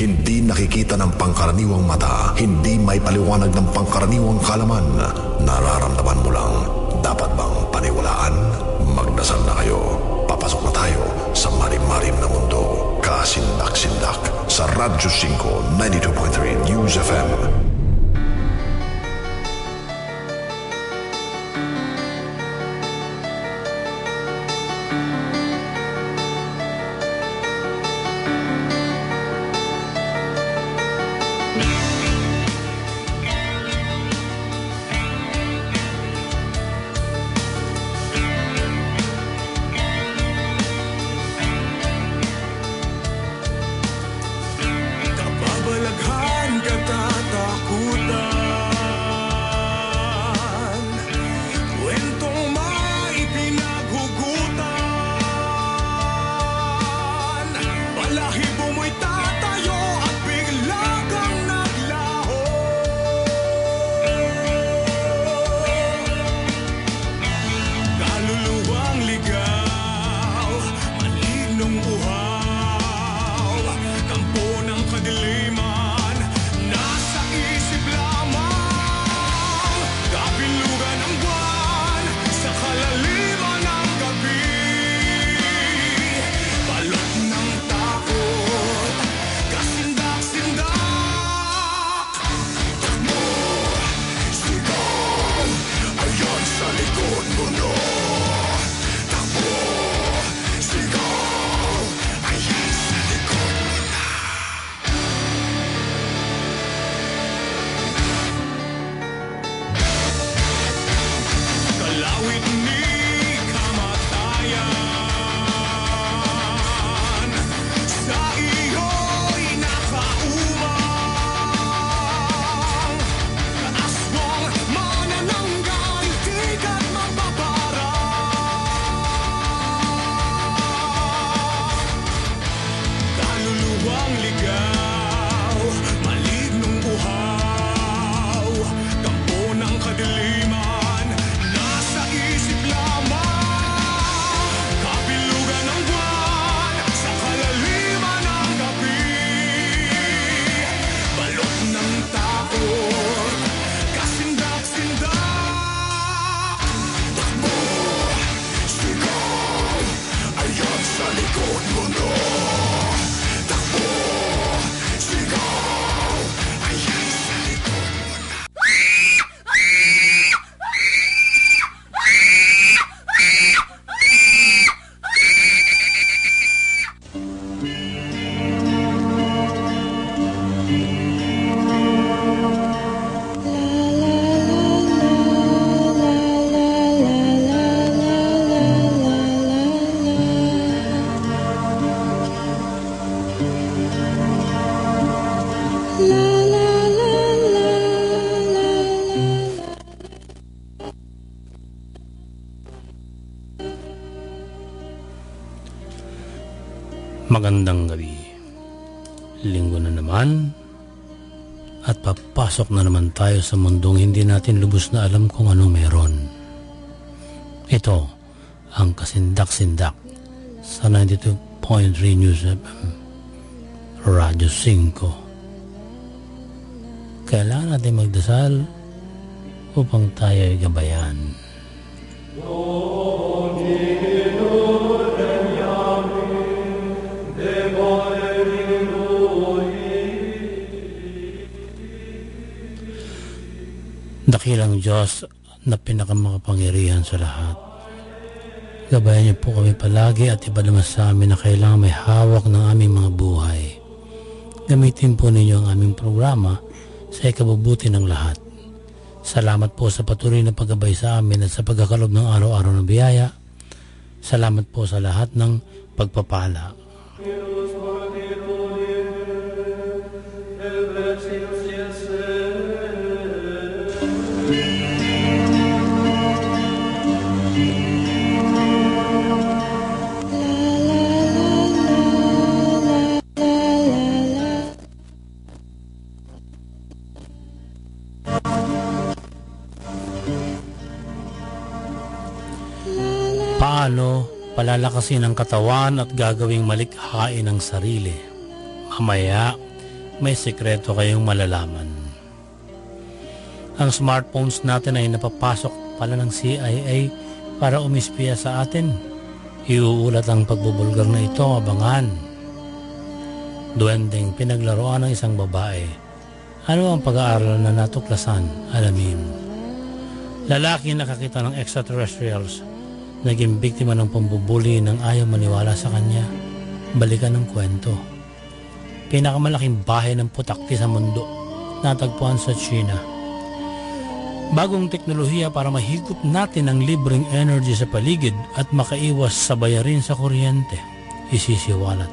Hindi nakikita ng pangkaraniwang mata, hindi may paliwanag ng pangkaraniwang kalaman. Nararamdaman mo lang, dapat bang paniwalaan? Magdasal na kayo. Papasok na tayo sa marim-marim na mundo. Kasindak-sindak sa Radyo 5, 92.3 News FM. Tayo sa mundong hindi natin lubos na alam kung anong meron. Ito, ang kasindak-sindak sa 92.3 News FM, Radyo 5. Kailangan natin magdasal upang tayo ay gabayan. Dakilang Diyos na pinakamakapangyarihan sa lahat. Gabayan niyo po kami palagi at iba naman sa amin na kailangan may hawak ng aming mga buhay. Gamitin po ninyo ang aming programa sa ikabubuti ng lahat. Salamat po sa patuloy na paggabay sa amin at sa pagkakalob ng araw-araw ng biyaya. Salamat po sa lahat ng pagpapala. Paano palalakasin ang katawan at gagawing malikhain ang sarili? Mamaya, may sekreto kayong malalaman. Ang smartphones natin ay napapasok pala ng CIA para umispiya sa atin. Iuulat ang pagbubulgar na ito, abangan. Duwending pinaglaruan ng isang babae. Ano ang pag-aaral na natuklasan? Alamin. Lalaki nakakita ng extraterrestrials. Naging biktima ng pambubuli ng ayaw maniwala sa kanya. Balikan ng kwento. Pinakamalaking bahay ng putakti sa mundo. Natagpuan sa China Bagong teknolohiya para mahigop natin ang libreng energy sa paligid at makaiwas sa bayarin sa kuryente. Isisiwalat.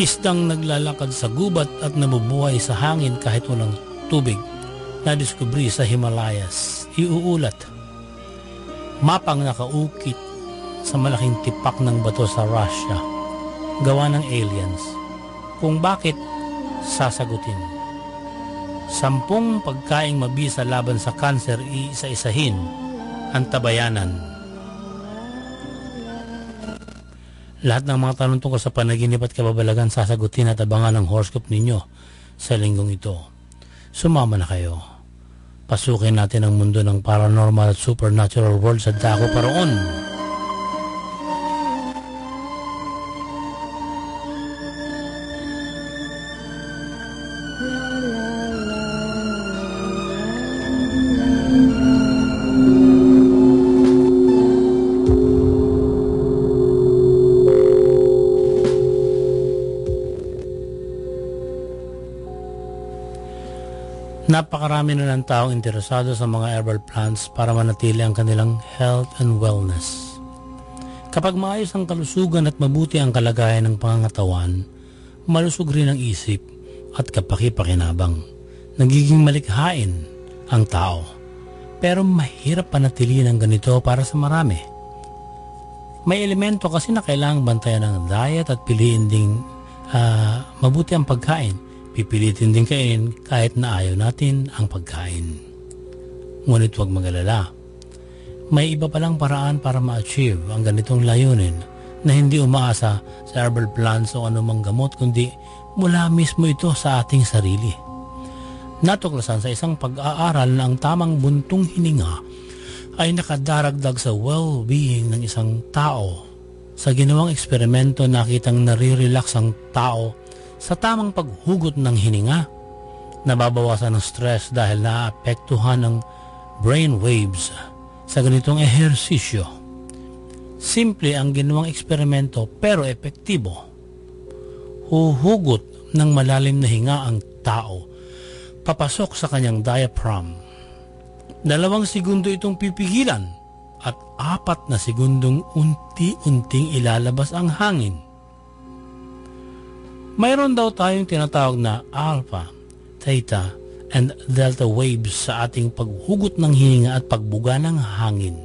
Isdang naglalakad sa gubat at nabubuhay sa hangin kahit walang tubig na diskubri sa Himalayas. Iuulat. Mapang nakaukit sa malaking tipak ng bato sa Russia. Gawa ng aliens. Kung bakit, sasagutin Sampung pagkaing mabisa laban sa kanser iisa-isahin ang tabayanan. Lahat ng mga tanong tungkol sa panaginip at kababalagan sasagutin at abangan ng horoscope ninyo sa linggong ito. Sumama na kayo. Pasukin natin ang mundo ng paranormal at supernatural world sa Dako Paraon. Napakarami na ng taong interesado sa mga herbal plants para manatili ang kanilang health and wellness. Kapag maayos ang kalusugan at mabuti ang kalagayan ng pangangatawan, malusog rin ang isip at kapaki-pakinabang. Nagiging malikhain ang tao. Pero mahirap panatiliin ang ganito para sa marami. May elemento kasi na kailangang bantayan ng diet at piliin ding uh, mabuti ang pagkain Pipilitin din kainin kahit na ayaw natin ang pagkain. Ngunit huwag magalala. May iba palang paraan para ma-achieve ang ganitong layunin na hindi umaasa sa herbal plants o anumang gamot kundi mula mismo ito sa ating sarili. Natuklasan sa isang pag-aaral na ang tamang buntong hininga ay nakadaragdag sa well-being ng isang tao. Sa ginawang eksperimento nakitang nare-relax ang tao sa tamang paghugot ng hininga. Nababawasan ng stress dahil naapektuhan ng brain waves sa ganitong ehersisyo. Simple ang ginawang eksperimento pero epektibo. Huhugot ng malalim na hinga ang tao papasok sa kanyang diaphragm. Dalawang segundo itong pipigilan at apat na segundong unti-unting ilalabas ang hangin. Mayroon daw tayong tinatawag na alpha, theta, and delta waves sa ating paghugot ng hininga at pagbuga ng hangin.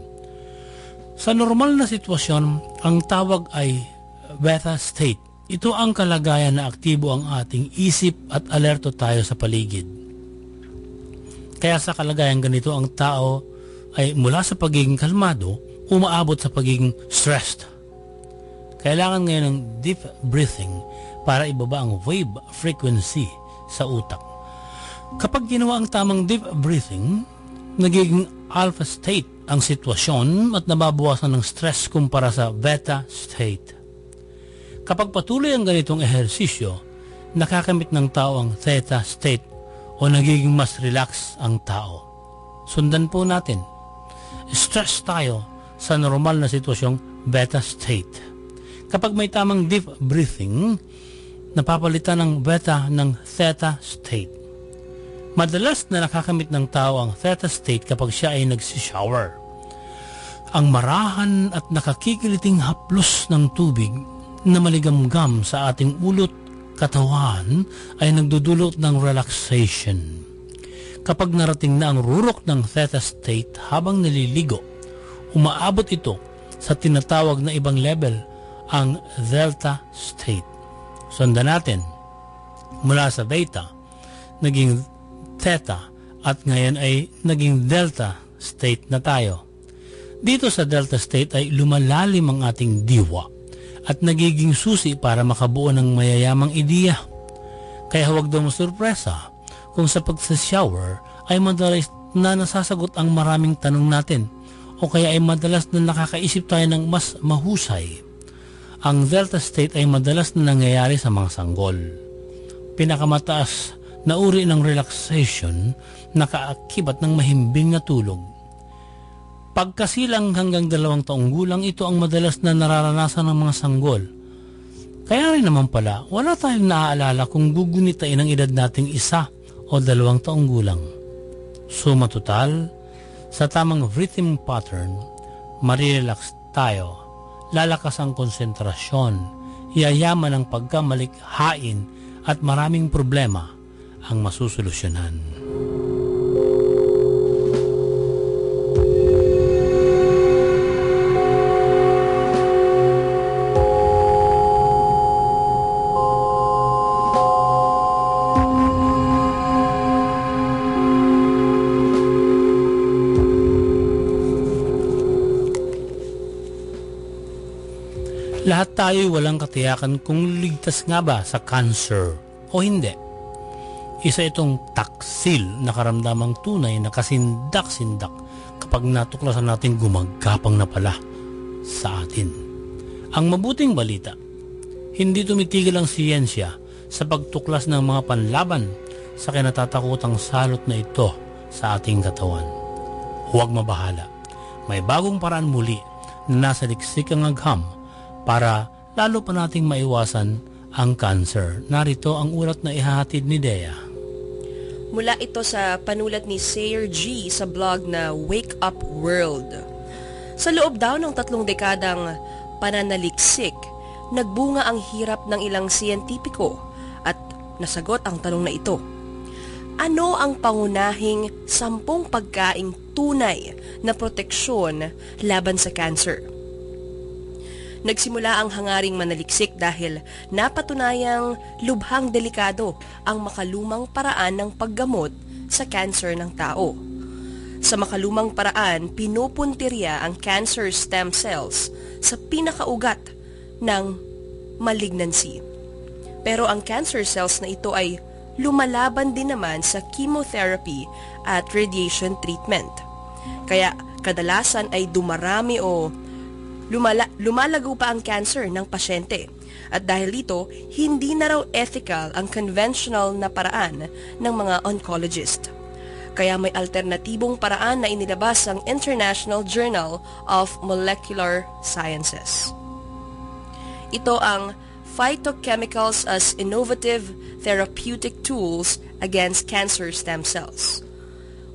Sa normal na sitwasyon, ang tawag ay beta state. Ito ang kalagayan na aktibo ang ating isip at alerto tayo sa paligid. Kaya sa kalagayan ganito ang tao ay mula sa pagiging kalmado, umaabot sa pagiging stressed. Kailangan ngayon ng deep breathing para ibaba ang wave frequency sa utak. Kapag ginawa ang tamang deep breathing, nagiging alpha state ang sitwasyon at nababawasan ng stress kumpara sa beta state. Kapag patuloy ang ganitong ehersisyo, nakakamit ng tao ang theta state o nagiging mas relax ang tao. Sundan po natin. Stress tayo sa normal na sitwasyong beta state. Kapag may tamang deep breathing, napapalitan ng beta ng theta state. Madalas na nakakamit ng tao ang theta state kapag siya ay nagsishower. Ang marahan at nakakikiliting haplos ng tubig na maligamgam sa ating ulot katawan ay nagdudulot ng relaxation. Kapag narating na ang rurok ng theta state habang naliligo, umaabot ito sa tinatawag na ibang level, ang delta state. Sundan natin. Mula sa beta, naging theta at ngayon ay naging delta state na tayo. Dito sa delta state ay lumalalim ang ating diwa at nagiging susi para makabuo ng mayayamang ideya Kaya huwag daw masurpresa kung sa pagsashower ay madalas na nasasagot ang maraming tanong natin o kaya ay madalas na nakakaisip tayo ng mas mahusay. Ang Delta State ay madalas na nangyayari sa mga sanggol. Pinakamataas na uri ng relaxation nakaakibat ng mahimbing na tulog. Pagkasilang hanggang dalawang taong gulang, ito ang madalas na nararanasan ng mga sanggol. Kaya rin naman pala, wala tayong naaalala kung gugunitain ang edad nating isa o dalawang taong gulang. Suma total, sa tamang rhythm pattern, marirelax tayo, lalakas ang konsentrasyon, yayaman ang pagkamalikhain at maraming problema ang masusolusyonan. Lahat tayo walang katiyakan kung ligtas nga ba sa cancer o hindi. Isa itong taksil na karamdamang tunay na kasindak-sindak kapag natuklasan natin gumagapang na pala sa atin. Ang mabuting balita, hindi tumitigil ang siyensya sa pagtuklas ng mga panlaban sa kinatatakutang salot na ito sa ating katawan. Huwag mabahala. May bagong paraan muli na nasa liksik ang agham para lalo pa nating maiwasan ang cancer. Narito ang ulat na ihahatid ni Dea. Mula ito sa panulat ni Sayer G sa blog na Wake Up World. Sa loob daw ng tatlong dekadang pananaliksik, nagbunga ang hirap ng ilang siyentipiko at nasagot ang tanong na ito. Ano ang pangunahing sampung pagkaing tunay na proteksyon laban sa cancer? Nagsimula ang hangaring manaliksik dahil napatunayang lubhang delikado ang makalumang paraan ng paggamot sa cancer ng tao. Sa makalumang paraan, pinupuntirya ang cancer stem cells sa pinakaugat ng malignancy. Pero ang cancer cells na ito ay lumalaban din naman sa chemotherapy at radiation treatment. Kaya kadalasan ay dumarami o lumala, lumalago pa ang cancer ng pasyente. At dahil dito, hindi na raw ethical ang conventional na paraan ng mga oncologist. Kaya may alternatibong paraan na inilabas ang International Journal of Molecular Sciences. Ito ang Phytochemicals as Innovative Therapeutic Tools Against Cancer Stem Cells.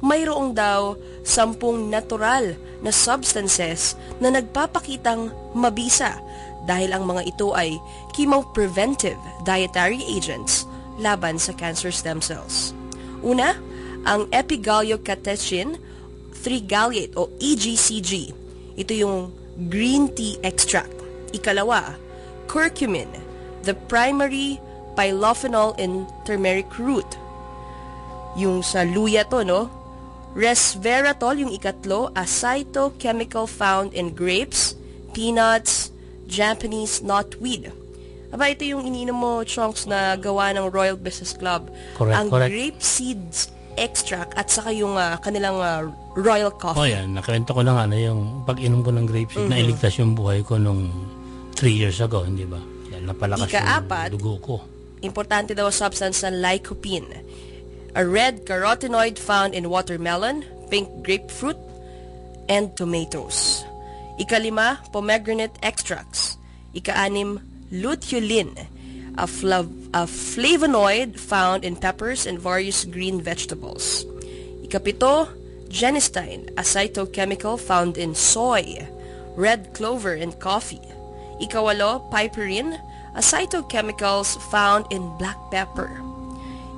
Mayroong daw sampung natural na substances na nagpapakitang mabisa dahil ang mga ito ay chemopreventive dietary agents laban sa cancer stem cells. Una, ang epigallocatechin 3-gallate o EGCG. Ito yung green tea extract. Ikalawa, curcumin, the primary pilophenol in turmeric root. Yung sa luya to, no? Resveratrol, yung ikatlo, a phytochemical found in grapes, peanuts, Japanese knotweed. Aba, ito yung ininom mo, chunks na gawa ng Royal Business Club. Correct, Ang correct. grape seeds extract at saka yung ah, kanilang ah, royal coffee. yan, nakwento ko na nga na yung pag-inom ko ng grapeseed, Mm-hmm. nailigtas yung buhay ko nung 3 years ago, hindi ba? Yan, napalakas Ika-apat, yung dugo ko. Importante daw substance na lycopene. A red carotenoid found in watermelon, pink grapefruit, and tomatoes. Ikalima, pomegranate extracts. Ikaanim, luteolin, a, flav- a flavonoid found in peppers and various green vegetables. Ikapito, genistein, a phytochemical found in soy, red clover, and coffee. Ikawalo, piperine, a phytochemicals found in black pepper.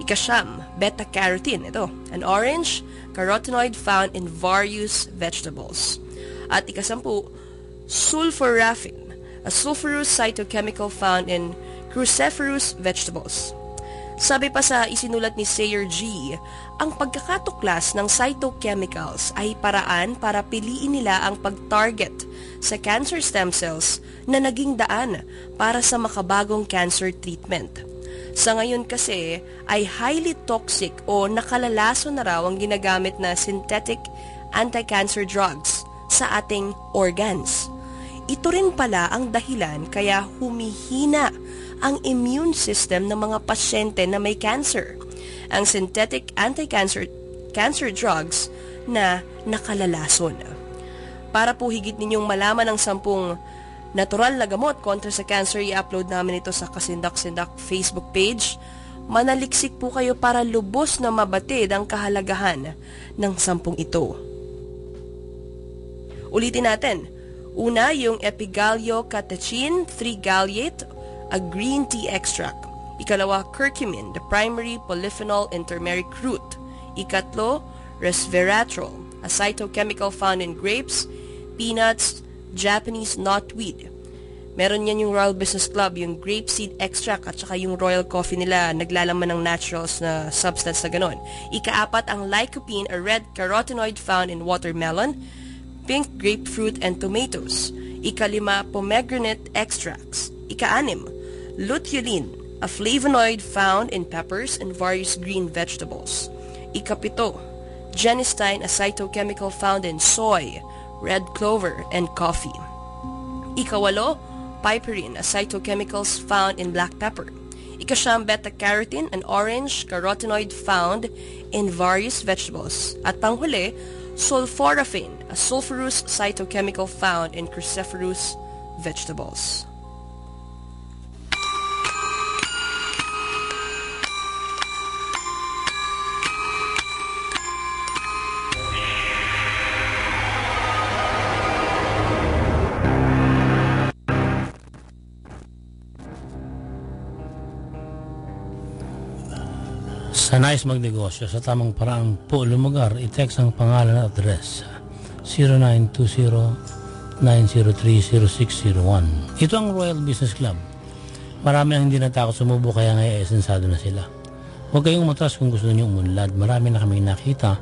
Ikasyam, beta-carotene, ito, an orange carotenoid found in various vegetables. At ikasampu, sulforaphane, a sulfurous phytochemical found in cruciferous vegetables. Sabi pa sa isinulat ni Sayer G, ang pagkakatuklas ng phytochemicals ay paraan para piliin nila ang pag-target sa cancer stem cells na naging daan para sa makabagong cancer treatment. Sa ngayon kasi ay highly toxic o nakalalaso na raw ang ginagamit na synthetic anti-cancer drugs sa ating organs. Ito rin pala ang dahilan kaya humihina ang immune system ng mga pasyente na may cancer. Ang synthetic anti-cancer cancer drugs na nakalalason. Para po higit ninyong malaman ang sampung natural na gamot kontra sa cancer, i-upload namin ito sa Kasindak-Sindak Facebook page. Manaliksik po kayo para lubos na mabatid ang kahalagahan ng sampung ito. Ulitin natin. Una, yung Epigalio catechin 3 gallate, a green tea extract. Ikalawa, curcumin, the primary polyphenol in turmeric root. Ikatlo, resveratrol, a phytochemical found in grapes, peanuts, Japanese knotweed. Meron yan yung Royal Business Club, yung grapeseed extract at saka yung Royal Coffee nila naglalaman ng naturals na substance na ganon. Ikaapat ang lycopene, a red carotenoid found in watermelon, pink grapefruit and tomatoes. Ikalima, pomegranate extracts. Ikaanim, luteolin, a flavonoid found in peppers and various green vegetables. Ikapito, genistein, a cytochemical found in soy, red clover, and coffee. Ikawalo, piperine, a cytochemicals found in black pepper. Ikasyam, beta-carotene, an orange carotenoid found in various vegetables. At panghuli, sulforaphane, a sulfurous cytochemical found in cruciferous vegetables. Sa nais magnegosyo sa tamang paraang po lumugar, i-text ang pangalan at address 0920-903-0601. Ito ang Royal Business Club. Marami ang hindi natakot sumubo kaya ngayon esensado na sila. Huwag kayong matras kung gusto niyo umunlad. Marami na kaming nakita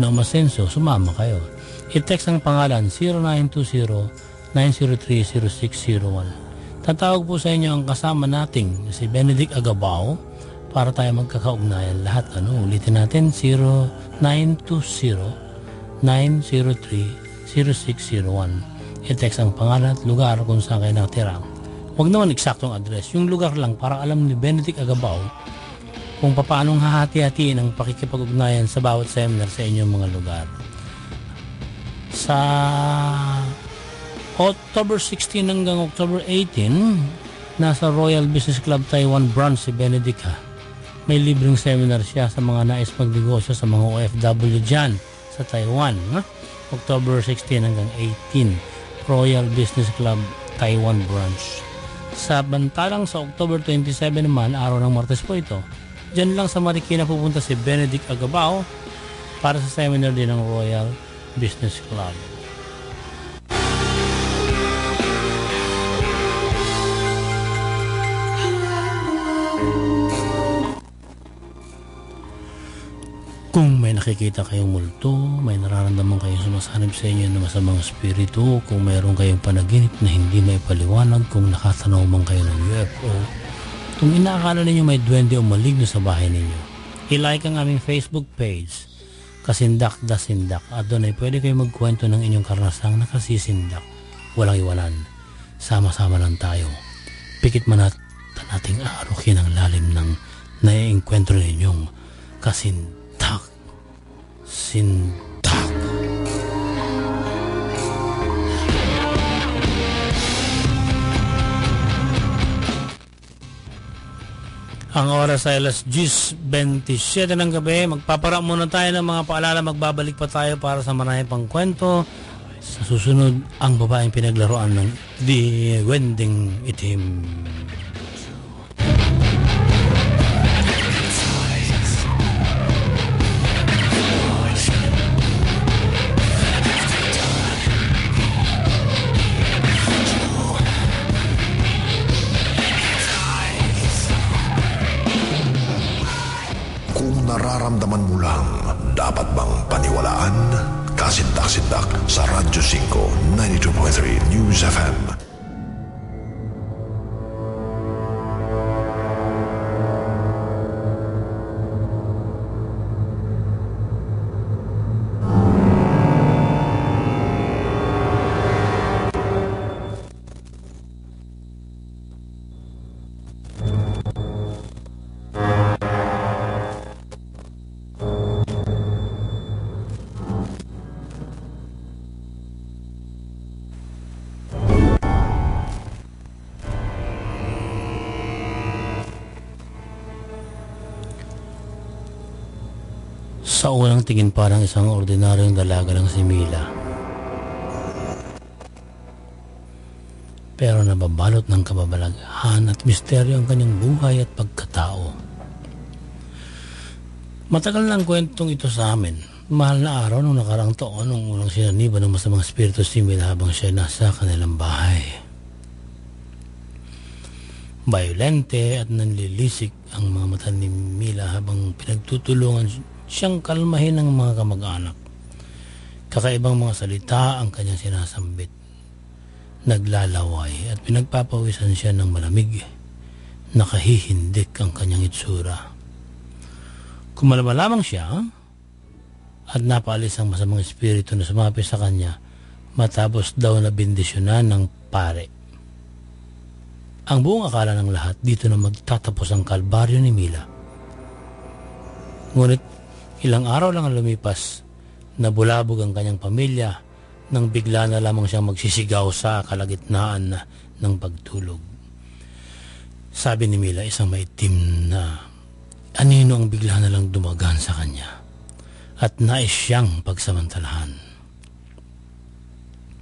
na umasenso, sumama kayo. I-text ang pangalan 0920-903-0601. Tatawag po sa inyo ang kasama nating si Benedict Agabao para tayo magkakaugnayan lahat. Ano, ulitin natin 0920-903-0601. I-text ang pangalan at lugar kung saan kayo nakatira. Huwag naman eksaktong address. Yung lugar lang para alam ni Benedict Agabao kung paanong hahati-hatiin ang pakikipag-ugnayan sa bawat seminar sa inyong mga lugar. Sa October 16 hanggang October 18, nasa Royal Business Club Taiwan branch si Benedict ha. May libreng seminar siya sa mga nais magnegosyo sa mga OFW dyan sa Taiwan. Ha? October 16 hanggang 18, Royal Business Club Taiwan branch. Sa bantalang sa October 27 naman, araw ng Martes po ito, Diyan lang sa Marikina pupunta si Benedict Agabao para sa seminar din ng Royal Business Club. Kung may nakikita kayong multo, may nararamdaman kayong sumasanib sa inyo na masamang spirito, kung mayroon kayong panaginip na hindi may paliwanag, kung nakatanaw man kayo ng UFO, kung inaakala ninyo may duwende o maligno sa bahay ninyo, i-like ang aming Facebook page, Kasindak da Sindak, at doon ay pwede kayo magkwento ng inyong karnasang nakasisindak. Walang iwanan. Sama-sama lang tayo. Pikit man at nating aarukin ang lalim ng naiengkwentro ninyong kasindak. Sindak. Ang oras ay alas 10.27 ng gabi. Magpapara muna tayo ng mga paalala. Magbabalik pa tayo para sa marami pang kwento. Sa susunod, ang babaeng pinaglaruan ng The Wending Itim. Nararamdaman mo lang, dapat bang paniwalaan? Kasindak-sindak sa Radyo 5, 92.3 News FM. Tingin parang isang ordinaryong dalaga lang si Mila. Pero nababalot ng kababalaghan at misteryo ang kanyang buhay at pagkatao. Matagal na ang kwentong ito sa amin. Mahal na araw nung nakarang taon nung unang sinaniba ng masamang espiritu si Mila habang siya nasa kanilang bahay. Violente at nanlilisik ang mga mata ni Mila habang pinagtutulungan siyang kalmahin ng mga kamag-anak. Kakaibang mga salita ang kanyang sinasambit. Naglalaway at pinagpapawisan siya ng malamig. Nakahihindik ang kanyang itsura. Kumalaba lamang siya at napaalis ang masamang espiritu na sumapi sa kanya matapos daw na bendisyonan ng pare. Ang buong akala ng lahat dito na magtatapos ang kalbaryo ni Mila. Ngunit ilang araw lang ang lumipas, nabulabog ang kanyang pamilya nang bigla na lamang siyang magsisigaw sa kalagitnaan na ng pagtulog. Sabi ni Mila, isang maitim na anino ang bigla na lang dumagan sa kanya at nais siyang pagsamantalahan.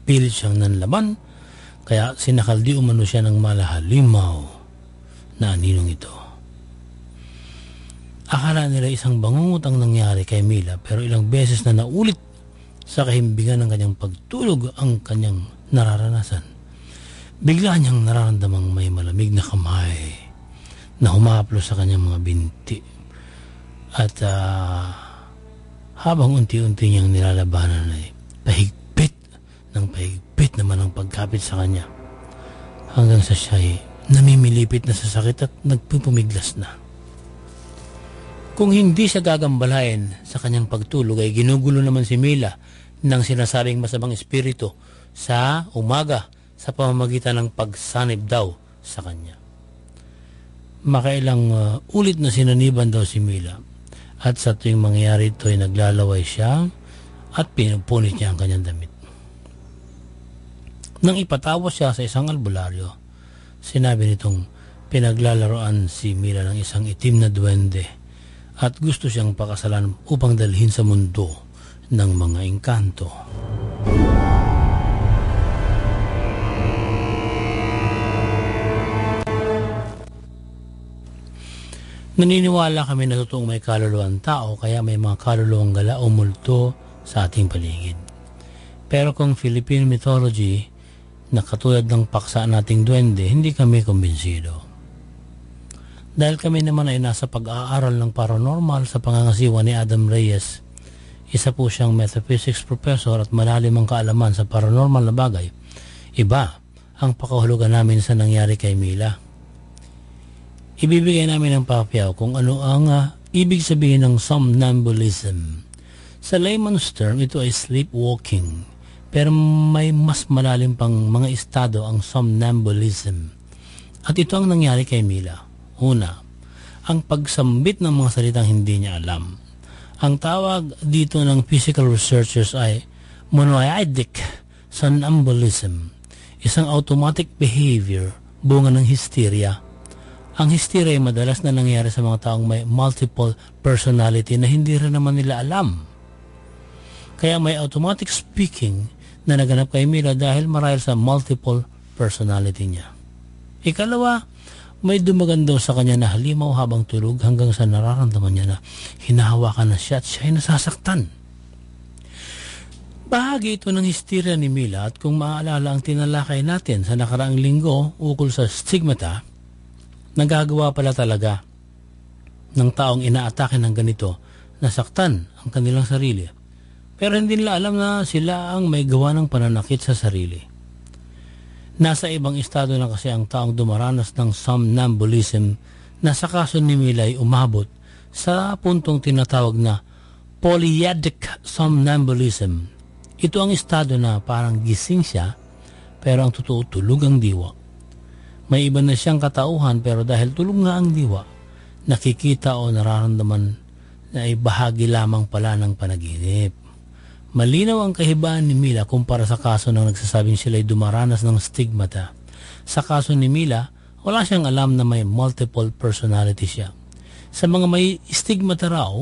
Pilit siyang nanlaban kaya sinakaldi umano siya ng malahalimaw na aninong ito. Akala nila isang bangungot ang nangyari kay Mila pero ilang beses na naulit sa kahimbingan ng kanyang pagtulog ang kanyang nararanasan. Bigla niyang nararamdamang may malamig na kamay na humaplo sa kanyang mga binti. At uh, habang unti-unti niyang nilalabanan ay pahigpit ng pahigpit naman ang pagkapit sa kanya. Hanggang sa siya ay namimilipit na sa sakit at nagpupumiglas na. Kung hindi siya gagambalain sa kanyang pagtulog ay ginugulo naman si Mila ng sinasabing masamang espiritu sa umaga sa pamamagitan ng pagsanib daw sa kanya. Makailang uh, ulit na sinaniban daw si Mila at sa tuwing mangyayari ito ay naglalaway siya at pinupunit niya ang kanyang damit. Nang ipatawa siya sa isang albularyo, sinabi nitong pinaglalaroan si Mila ng isang itim na duwende at gusto siyang pakasalan upang dalhin sa mundo ng mga engkanto. Naniniwala kami na totoong may kaluluwang tao kaya may mga kaluluwang gala o multo sa ating paligid. Pero kung Philippine mythology na katulad ng paksa nating duwende, hindi kami kumbinsido. Dahil kami naman ay nasa pag-aaral ng paranormal sa pangangasiwa ni Adam Reyes. Isa po siyang metaphysics professor at malalim ang kaalaman sa paranormal na bagay. Iba ang pakahulugan namin sa nangyari kay Mila. Ibibigay namin ng papyaw kung ano ang uh, ibig sabihin ng somnambulism. Sa layman's term, ito ay sleepwalking. Pero may mas malalim pang mga estado ang somnambulism. At ito ang nangyari kay Mila. Una, ang pagsambit ng mga salitang hindi niya alam. Ang tawag dito ng physical researchers ay monoidic somnambulism, isang automatic behavior bunga ng hysteria. Ang hysteria ay madalas na nangyari sa mga taong may multiple personality na hindi rin naman nila alam. Kaya may automatic speaking na naganap kay Mila dahil marahil sa multiple personality niya. Ikalawa, may dumagan daw sa kanya na halimaw habang tulog hanggang sa nararamdaman niya na hinahawakan na siya at siya ay nasasaktan. Bahagi ito ng hysteria ni Mila at kung maaalala ang tinalakay natin sa nakaraang linggo ukol sa stigmata, nagagawa pala talaga ng taong inaatake ng ganito na saktan ang kanilang sarili. Pero hindi nila alam na sila ang may gawa ng pananakit sa sarili. Nasa ibang estado na kasi ang taong dumaranas ng somnambulism na sa kaso ni Mila ay umabot sa puntong tinatawag na polyadic somnambulism. Ito ang estado na parang gising siya pero ang totoo tulog ang diwa. May iba na siyang katauhan pero dahil tulog nga ang diwa, nakikita o nararamdaman na ay bahagi lamang pala ng panaginip. Malinaw ang kahibaan ni Mila kumpara sa kaso ng nagsasabing sila'y dumaranas ng stigmata. Sa kaso ni Mila, wala siyang alam na may multiple personality siya. Sa mga may stigmata raw,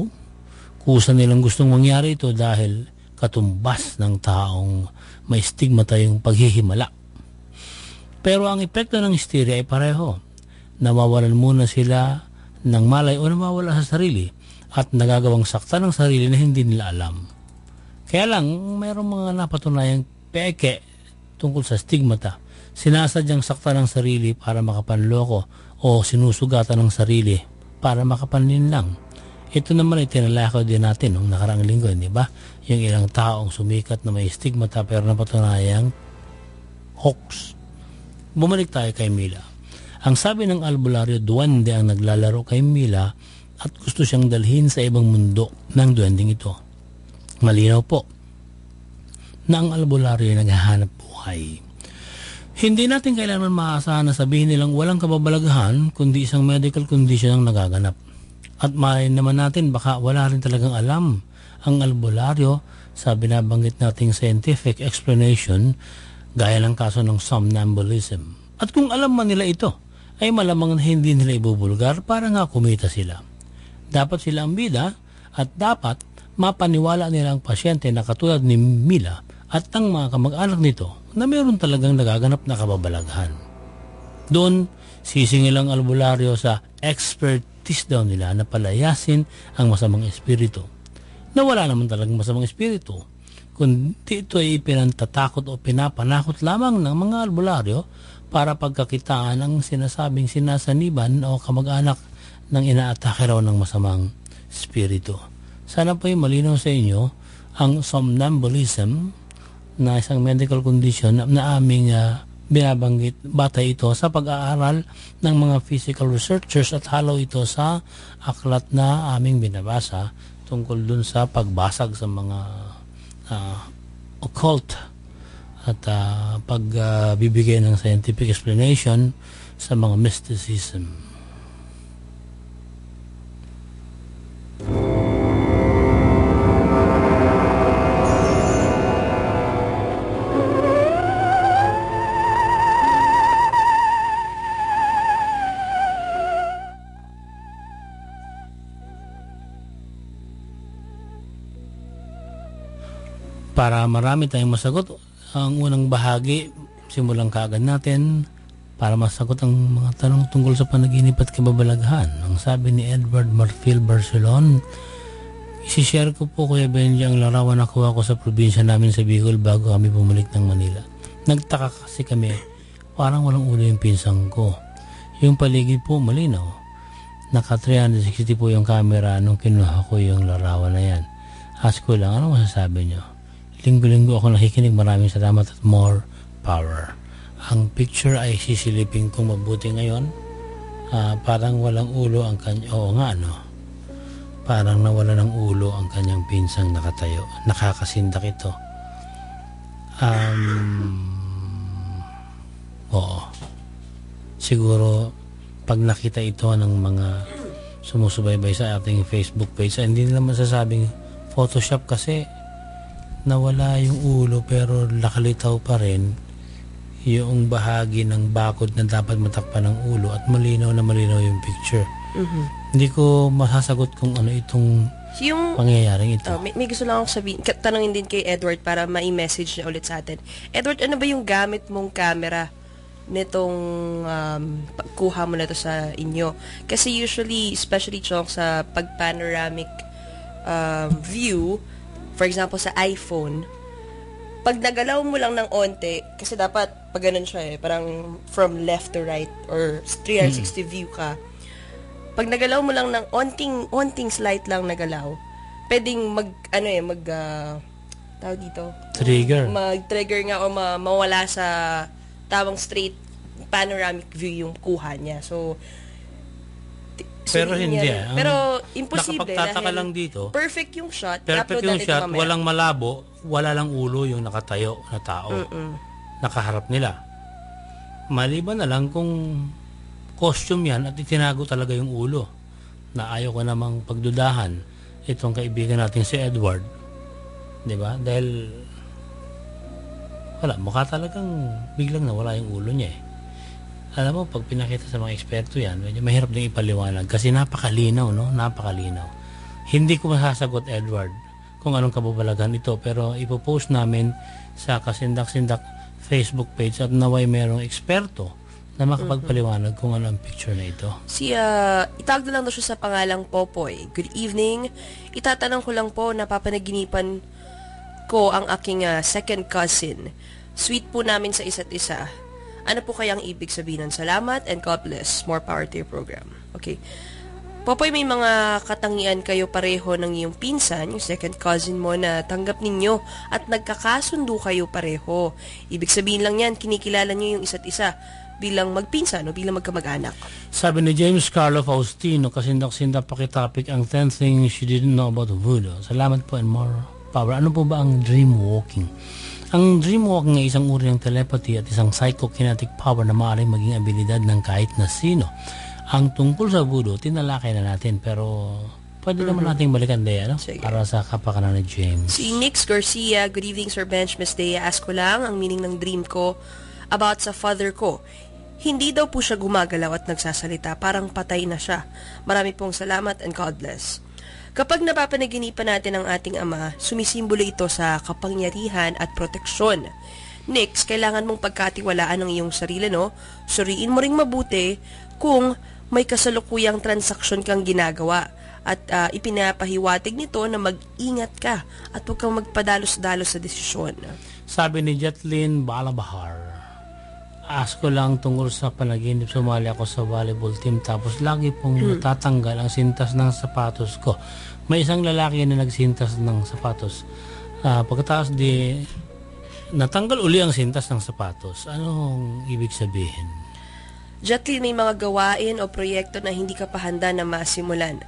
Kusa nilang gustong mangyari ito dahil katumbas ng taong may stigmata yung paghihimala. Pero ang epekto ng hysteria ay pareho. Nawawalan muna sila ng malay o nawawala sa sarili at nagagawang sakta ng sarili na hindi nila alam. Kaya lang, mayroong mga napatunayang peke tungkol sa stigmata. Sinasadyang sakta ng sarili para makapanloko o sinusugatan ng sarili para makapanlin lang. Ito naman ay tinalakaw din natin nung nakarang linggo, di ba? Yung ilang taong sumikat na may stigmata pero napatunayang hoax. Bumalik tayo kay Mila. Ang sabi ng albularyo, duwende ang naglalaro kay Mila at gusto siyang dalhin sa ibang mundo ng duwending ito. Malinaw po na ang albularyo ay naghahanap buhay. Hindi natin kailanman maasahan na sabihin nilang walang kababalaghan kundi isang medical condition ang nagaganap. At malay naman natin baka wala rin talagang alam ang albularyo sa binabanggit nating scientific explanation gaya ng kaso ng somnambulism. At kung alam man nila ito, ay malamang hindi nila ibubulgar para nga kumita sila. Dapat sila ang bida at dapat mapaniwala nila ang pasyente na katulad ni Mila at ang mga kamag-anak nito na mayroon talagang nagaganap na kababalaghan. Doon, sisingil ang albularyo sa expertise daw nila na palayasin ang masamang espiritu. Na wala naman talagang masamang espiritu, kundi ito ay pinantatakot o pinapanakot lamang ng mga albularyo para pagkakitaan ang sinasabing sinasaniban o kamag-anak ng inaatake raw ng masamang spirito. Sana po ay malinaw sa inyo ang somnambulism na isang medical condition na, na aming uh, binabanggit batay ito sa pag-aaral ng mga physical researchers at halo ito sa aklat na aming binabasa tungkol dun sa pagbasag sa mga uh, occult at uh, pagbibigay uh, ng scientific explanation sa mga mysticism. Para marami tayong masagot, ang unang bahagi, simulang kaagad natin para masagot ang mga tanong tungkol sa panaginip at kababalaghan. Ang sabi ni Edward Marfil Barcelon, isishare ko po Kuya Benji ang larawan na kuha ko sa probinsya namin sa Bicol bago kami bumalik ng Manila. Nagtaka kasi kami, parang walang ulo yung pinsang ko. Yung paligid po malinaw. Naka 360 po yung camera nung kinuha ko yung larawan na yan. Ask ko lang, ano masasabi nyo? Linggo-linggo ako nakikinig. Maraming salamat at more power. Ang picture ay sisilipin kong mabuti ngayon. Uh, parang walang ulo ang kanya. Oo nga, no? Parang nawala ng ulo ang kanyang pinsang nakatayo. Nakakasindak ito. Um, oo. Siguro, pag nakita ito ng mga sumusubaybay sa ating Facebook page, hindi nila masasabing Photoshop kasi nawala yung ulo pero nakalitaw pa rin yung bahagi ng bakod na dapat matakpan ng ulo at malinaw na malinaw yung picture. Mm-hmm. Hindi ko masasagot kung ano itong yung, pangyayaring ito. Uh, may, may gusto lang akong sabihin, tanongin din kay Edward para ma-message niya ulit sa atin. Edward, ano ba yung gamit mong camera nitong um, pagkuha mo na to sa inyo? Kasi usually, especially chong sa pag-panoramic um, view, for example, sa iPhone, pag nagalaw mo lang ng onte, kasi dapat pag ganun siya eh, parang from left to right or 360 hmm. view ka. Pag nagalaw mo lang ng onting, onting slight lang nagalaw, pwedeng mag, ano eh, mag, uh, tawag dito? Trigger. Mag-trigger nga o ma mawala sa tawang straight panoramic view yung kuha niya. So, pero hindi. Yan. Pero imposible Nakapagtataka lang dito. Perfect yung shot. Perfect yung shot, mamaya. walang malabo, wala lang ulo yung nakatayo na tao. Mm-mm. Nakaharap nila. Maliban na lang kung costume yan at itinago talaga yung ulo. Na ayaw ko namang pagdudahan itong kaibigan natin si Edward. 'Di ba? Dahil wala, mukha talagang biglang nawala yung ulo niya eh alam mo, pag pinakita sa mga eksperto yan, medyo mahirap din ipaliwanag kasi napakalinaw, no? Napakalinaw. Hindi ko masasagot, Edward, kung anong kababalagan ito, pero ipopost namin sa Kasindak-Sindak Facebook page at naway merong eksperto na makapagpaliwanag kung ano ang picture na ito. Si, uh, itag na lang daw siya sa pangalang Popoy. Good evening. Itatanong ko lang po, napapanaginipan ko ang aking uh, second cousin. Sweet po namin sa isa't isa. Ano po kayang ibig sabihin ng salamat and God bless. More power to your program. Okay. Popoy, may mga katangian kayo pareho ng iyong pinsan, yung second cousin mo na tanggap ninyo at nagkakasundo kayo pareho. Ibig sabihin lang yan, kinikilala niyo yung isa't isa bilang magpinsan o bilang magkamag-anak. Sabi ni James Carlo Faustino, kasindak-sindak pakitapik ang 10 things you didn't know about voodoo. Salamat po and more power. Ano po ba ang dream walking? Ang dream walking ay isang uri ng telepathy at isang psychokinetic power na maaaring maging abilidad ng kahit na sino. Ang tungkol sa voodoo, tinalakay na natin pero pwede naman nating balikan Dea, no? Sige. Para sa kapakanan ni James. Si Nix Garcia, good evening Sir Bench, Miss Dea. Ask ko lang ang meaning ng dream ko about sa father ko. Hindi daw po siya gumagalaw at nagsasalita, parang patay na siya. Marami pong salamat and God bless. Kapag napapanaginipan natin ang ating ama, sumisimbolo ito sa kapangyarihan at proteksyon. Nix, kailangan mong pagkatiwalaan ang iyong sarili, no? Suriin mo ring mabuti kung may kasalukuyang transaksyon kang ginagawa at ah, ipinapahiwatig nito na mag-ingat ka at huwag kang magpadalos-dalos sa desisyon. Sabi ni Jetlyn Balabahar, ask ko lang tungkol sa panaginip sumali ako sa volleyball team tapos lagi pong natatanggal ang sintas ng sapatos ko. May isang lalaki na nagsintas ng sapatos. Ah, pagkatapos di natanggal uli ang sintas ng sapatos. Anong ibig sabihin? Jetlyn, may mga gawain o proyekto na hindi ka pa handa na masimulan.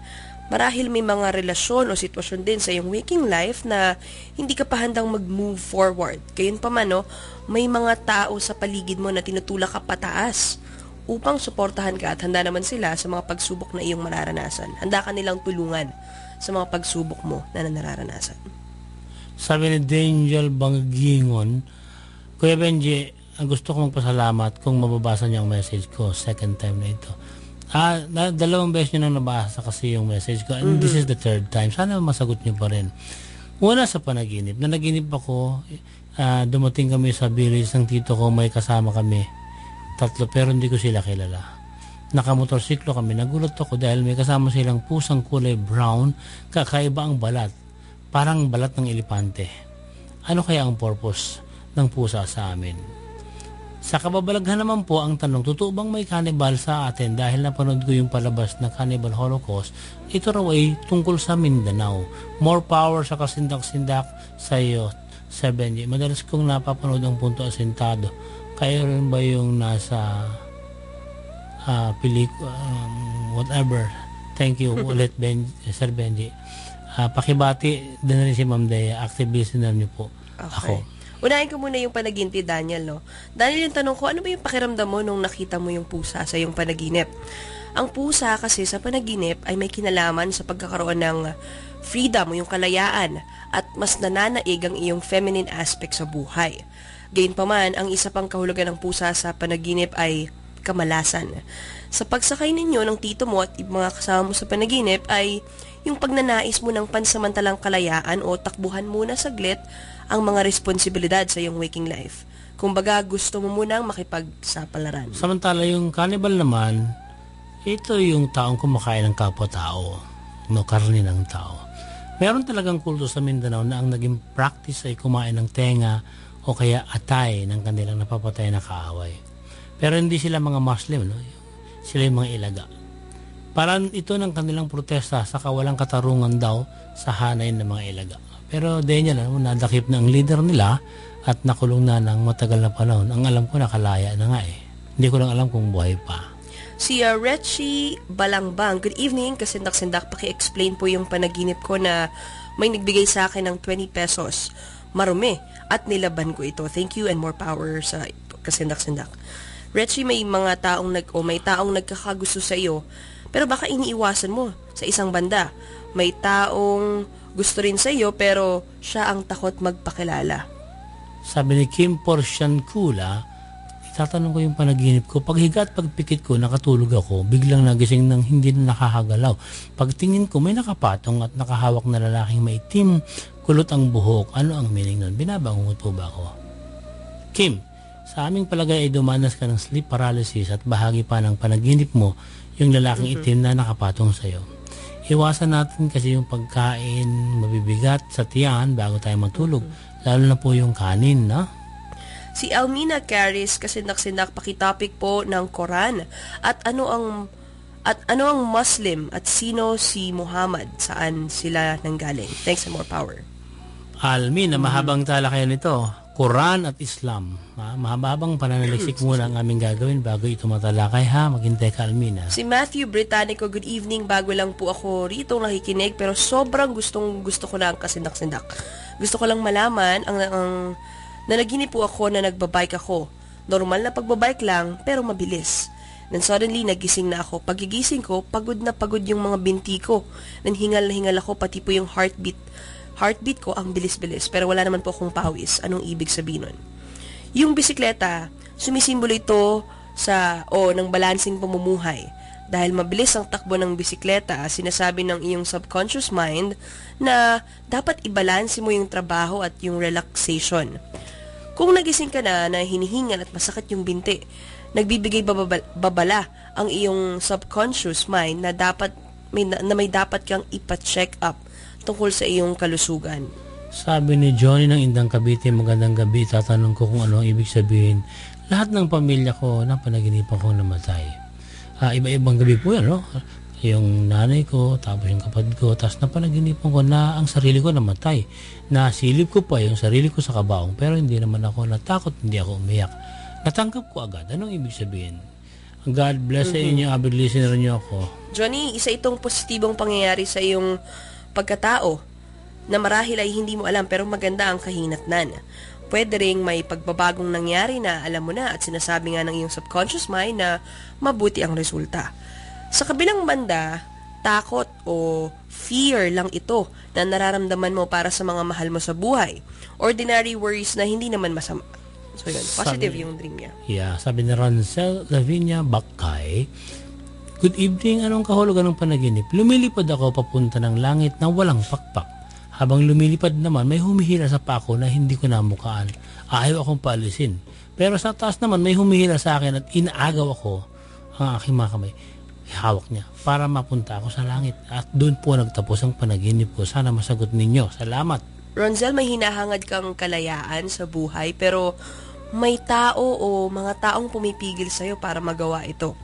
Marahil may mga relasyon o sitwasyon din sa iyong waking life na hindi ka pa handang mag-move forward. Gayun pa man, no, may mga tao sa paligid mo na tinutulak ka pataas upang suportahan ka at handa naman sila sa mga pagsubok na iyong mararanasan. Handa ka nilang tulungan sa mga pagsubok mo na nararanasan. Sabi ni Daniel Bangingon, Kuya Benji, gusto kong magpasalamat kung mababasa niya ang message ko. Second time na ito. Ah, na, dalawang beses niyo nang nabasa kasi yung message ko. And this is the third time. Sana masagot niyo pa rin. Una sa panaginip. Na naginip ako, ah, dumating kami sa village ng tito ko, may kasama kami. Tatlo, pero hindi ko sila kilala. Nakamotorsiklo kami. Nagulat ako dahil may kasama silang pusang kulay brown, kakaiba ang balat. Parang balat ng elepante. Ano kaya ang purpose ng pusa sa amin? Sa kababalaghan naman po ang tanong, totoo bang may cannibal sa atin dahil napanood ko yung palabas na Cannibal Holocaust? Ito raw ay tungkol sa Mindanao. More power sa kasindak-sindak sa iyo, 7 Madalas kong napapanood ang punto asentado. Kayo rin ba yung nasa uh, pelik, um, whatever. Thank you ulit, ben, Sir Benji. Ah, pakibati din rin si Ma'am Dea. Active listener niyo po. Ako. Unahin ko muna yung panaginip, Daniel, no? Daniel, yung tanong ko, ano ba yung pakiramdam mo nung nakita mo yung pusa sa iyong panaginip? Ang pusa kasi sa panaginip ay may kinalaman sa pagkakaroon ng freedom o yung kalayaan at mas nananaig ang iyong feminine aspect sa buhay. Gayunpaman, ang isa pang kahulugan ng pusa sa panaginip ay kamalasan. Sa pagsakay ninyo ng tito mo at mga kasama mo sa panaginip ay yung pagnanais mo ng pansamantalang kalayaan o takbuhan muna saglit ang mga responsibilidad sa iyong waking life. Kumbaga, gusto mo munang makipagsapalaran. Samantala yung cannibal naman, ito yung taong kumakain ng kapwa-tao, no, karne ng tao. Meron talagang kulto sa Mindanao na ang naging practice ay kumain ng tenga o kaya atay ng kanilang napapatay na kaaway. Pero hindi sila mga Muslim, no? sila yung mga ilaga. Parang ito ng kanilang protesta sa kawalang katarungan daw sa hanay ng mga ilaga. Pero Daniel, ano, nadakip na ang leader nila at nakulong na ng matagal na panahon. Ang alam ko nakalaya na nga eh. Hindi ko lang alam kung buhay pa. Si uh, Retchie Balangbang, good evening. Kasindak-sindak, paki-explain po yung panaginip ko na may nagbigay sa akin ng 20 pesos. Marumi. At nilaban ko ito. Thank you and more power sa kasindak-sindak. Retchie, may mga taong nag o may taong nagkakagusto sa iyo, pero baka iniiwasan mo sa isang banda. May taong gusto rin sa iyo pero siya ang takot magpakilala. Sabi ni Kim Porciancula, itatanong ko yung panaginip ko. Paghiga at pagpikit ko, nakatulog ako, biglang nagising ng hindi na nakakagalaw. Pagtingin ko, may nakapatong at nakahawak na lalaking maitim, kulot ang buhok. Ano ang meaning nun? Binabangungot po ba ako? Kim, sa aming palagay ay dumanas ka ng sleep paralysis at bahagi pa ng panaginip mo yung lalaking itim na nakapatong sa'yo. Iwasan natin kasi yung pagkain mabibigat sa tiyan bago tayo matulog. Lalo na po yung kanin, no? Si Almina Caris kasinak-sinak pakitopic po ng Quran at ano ang at ano ang Muslim at sino si Muhammad saan sila nanggaling. Thanks and more power. Almi, na mahabang talakayan nito. Quran at Islam. Ha? Mahabang pananaliksik muna ang aming gagawin bago ito matalakay ha. Maghintay ka Almina. Si Matthew Britannico, good evening. Bago lang po ako rito nakikinig pero sobrang gustong gusto ko lang kasindak-sindak. Gusto ko lang malaman ang, ang nanaginip po ako na nagbabike ako. Normal na pagbabike lang pero mabilis. Then suddenly, nagising na ako. Pagigising ko, pagod na pagod yung mga binti ko. Nanhingal na hingal ako, pati po yung heartbeat. Heartbeat ko ang bilis-bilis, pero wala naman po akong pawis. Anong ibig sabihin nun? Yung bisikleta, sumisimbolo ito sa, o, ng balancing pamumuhay. Dahil mabilis ang takbo ng bisikleta, sinasabi ng iyong subconscious mind na dapat ibalanse mo yung trabaho at yung relaxation. Kung nagising ka na na hinihingal at masakit yung binti, nagbibigay babala ang iyong subconscious mind na dapat may, na may dapat kang ipa-check up tungkol sa iyong kalusugan. Sabi ni Johnny ng Indang Cavite, magandang gabi. Tatanong ko kung ano ang ibig sabihin. Lahat ng pamilya ko na panaginipan ko namatay. Ah, iba-ibang gabi po yan, no? Yung nanay ko, tapos yung kapatid ko, tapos napanaginipan ko na ang sarili ko namatay. Nasilip ko pa yung sarili ko sa kabaong, pero hindi naman ako natakot, hindi ako umiyak. Natanggap ko agad. Anong ibig sabihin? God bless sa inyo, avid listener niyo ako. Johnny, isa itong positibong pangyayari sa iyong pagkatao na marahil ay hindi mo alam pero maganda ang kahinatnan. Pwede ring may pagbabagong nangyari na alam mo na at sinasabi nga ng iyong subconscious mind na mabuti ang resulta. Sa kabilang banda, takot o fear lang ito na nararamdaman mo para sa mga mahal mo sa buhay. Ordinary worries na hindi naman masama. So yun, positive Sabi- yung dream niya. Yeah, sabi ni Rancel Lavinia Bakay, Good evening, anong kahulugan ng panaginip? Lumilipad ako papunta ng langit na walang pakpak. Habang lumilipad naman, may humihila sa pako na hindi ko namukaan. Ayaw akong paalisin. Pero sa taas naman, may humihila sa akin at inaagaw ako ang aking mga kamay. Hawak niya para mapunta ako sa langit. At doon po nagtapos ang panaginip ko. Sana masagot ninyo. Salamat. Ronzel, may hinahangad kang kalayaan sa buhay pero may tao o mga taong pumipigil sa'yo para magawa ito.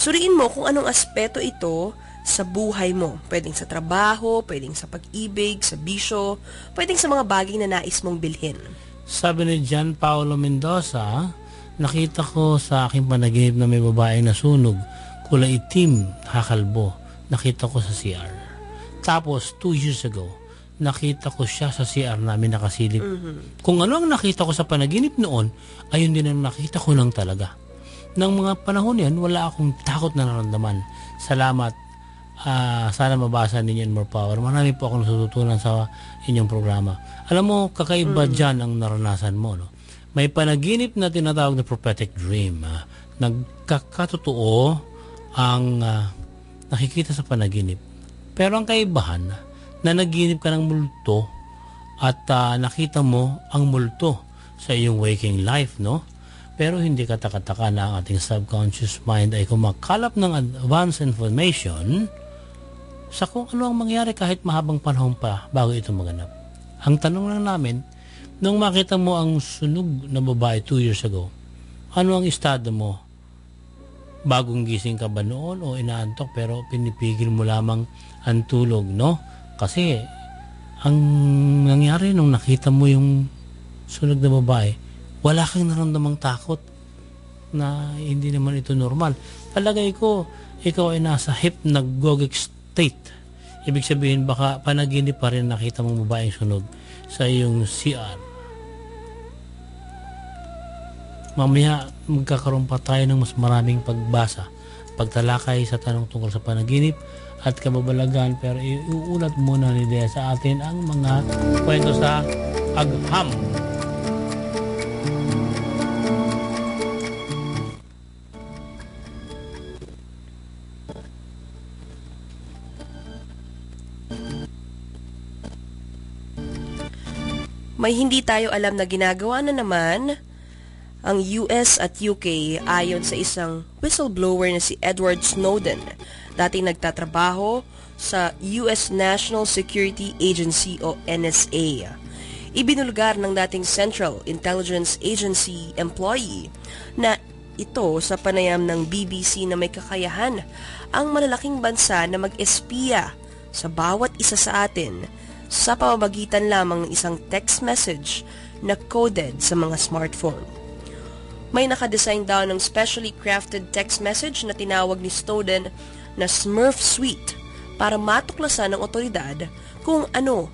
Suriin mo kung anong aspeto ito sa buhay mo. Pwedeng sa trabaho, pwedeng sa pag-ibig, sa bisyo, pwedeng sa mga bagay na nais mong bilhin. Sabi ni John Paulo Mendoza, nakita ko sa aking panaginip na may babaeng nasunog, kulay itim, hakalbo. Nakita ko sa CR. Tapos, two years ago, nakita ko siya sa CR namin nakasilip. Kung ano ang nakita ko sa panaginip noon, ayun din ang nakita ko lang talaga. Nang mga panahon yan, wala akong takot na naramdaman. Salamat. Ah, sana mabasa ninyo in more power. Marami po akong natututunan sa inyong programa. Alam mo, kakaiba dyan ang naranasan mo. No? May panaginip na tinatawag na prophetic dream. ah. Nagkakatotoo ang ah, nakikita sa panaginip. Pero ang kaibahan, na naginip ka ng multo at ah, nakita mo ang multo sa iyong waking life, no? Pero hindi ka takataka na ang ating subconscious mind ay kumakalap ng advanced information sa kung ano ang mangyari kahit mahabang panahon pa bago ito maganap. Ang tanong lang namin, nung makita mo ang sunog na babae two years ago, ano ang estado mo? Bagong gising ka ba noon o inaantok pero pinipigil mo lamang ang tulog, no? Kasi ang nangyari nung nakita mo yung sunog na babae, wala kang naramdamang takot na hindi naman ito normal. Palagay ko, ikaw ay nasa hypnagogic state. Ibig sabihin, baka panaginip pa rin nakita mong babaeng sunog sa iyong CR. Mamaya, magkakaroon pa tayo ng mas maraming pagbasa, pagtalakay sa tanong tungkol sa panaginip at kababalagan pero iuulat muna ni Dea sa atin ang mga kwento sa agham. May hindi tayo alam na ginagawa na naman ang US at UK ayon sa isang whistleblower na si Edward Snowden, dating nagtatrabaho sa US National Security Agency o NSA. Ibinulgar ng dating Central Intelligence Agency employee na ito sa panayam ng BBC na may kakayahan ang malalaking bansa na mag-espiya sa bawat isa sa atin sa pamamagitan lamang ng isang text message na coded sa mga smartphone. May nakadesign daw ng specially crafted text message na tinawag ni Snowden na Smurf Suite para matuklasan ng otoridad kung ano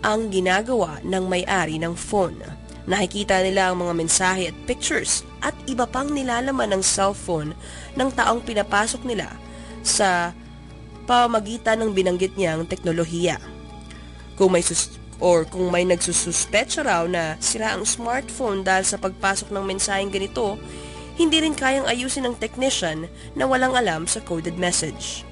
ang ginagawa ng may-ari ng phone. Nakikita nila ang mga mensahe at pictures at iba pang nilalaman ng cellphone ng taong pinapasok nila sa pamamagitan ng binanggit niyang teknolohiya. Kung may sus or kung may nagsususpetsa raw na sira ang smartphone dahil sa pagpasok ng mensaheng ganito, hindi rin kayang ayusin ng technician na walang alam sa coded message.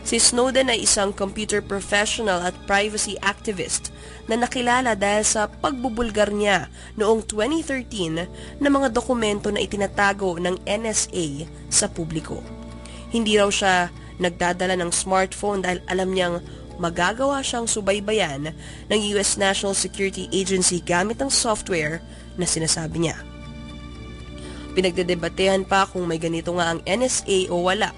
Si Snowden ay isang computer professional at privacy activist na nakilala dahil sa pagbubulgar niya noong 2013 ng mga dokumento na itinatago ng NSA sa publiko. Hindi raw siya nagdadala ng smartphone dahil alam niyang magagawa siyang subaybayan ng US National Security Agency gamit ang software na sinasabi niya. Pinagdedebatehan pa kung may ganito nga ang NSA o wala,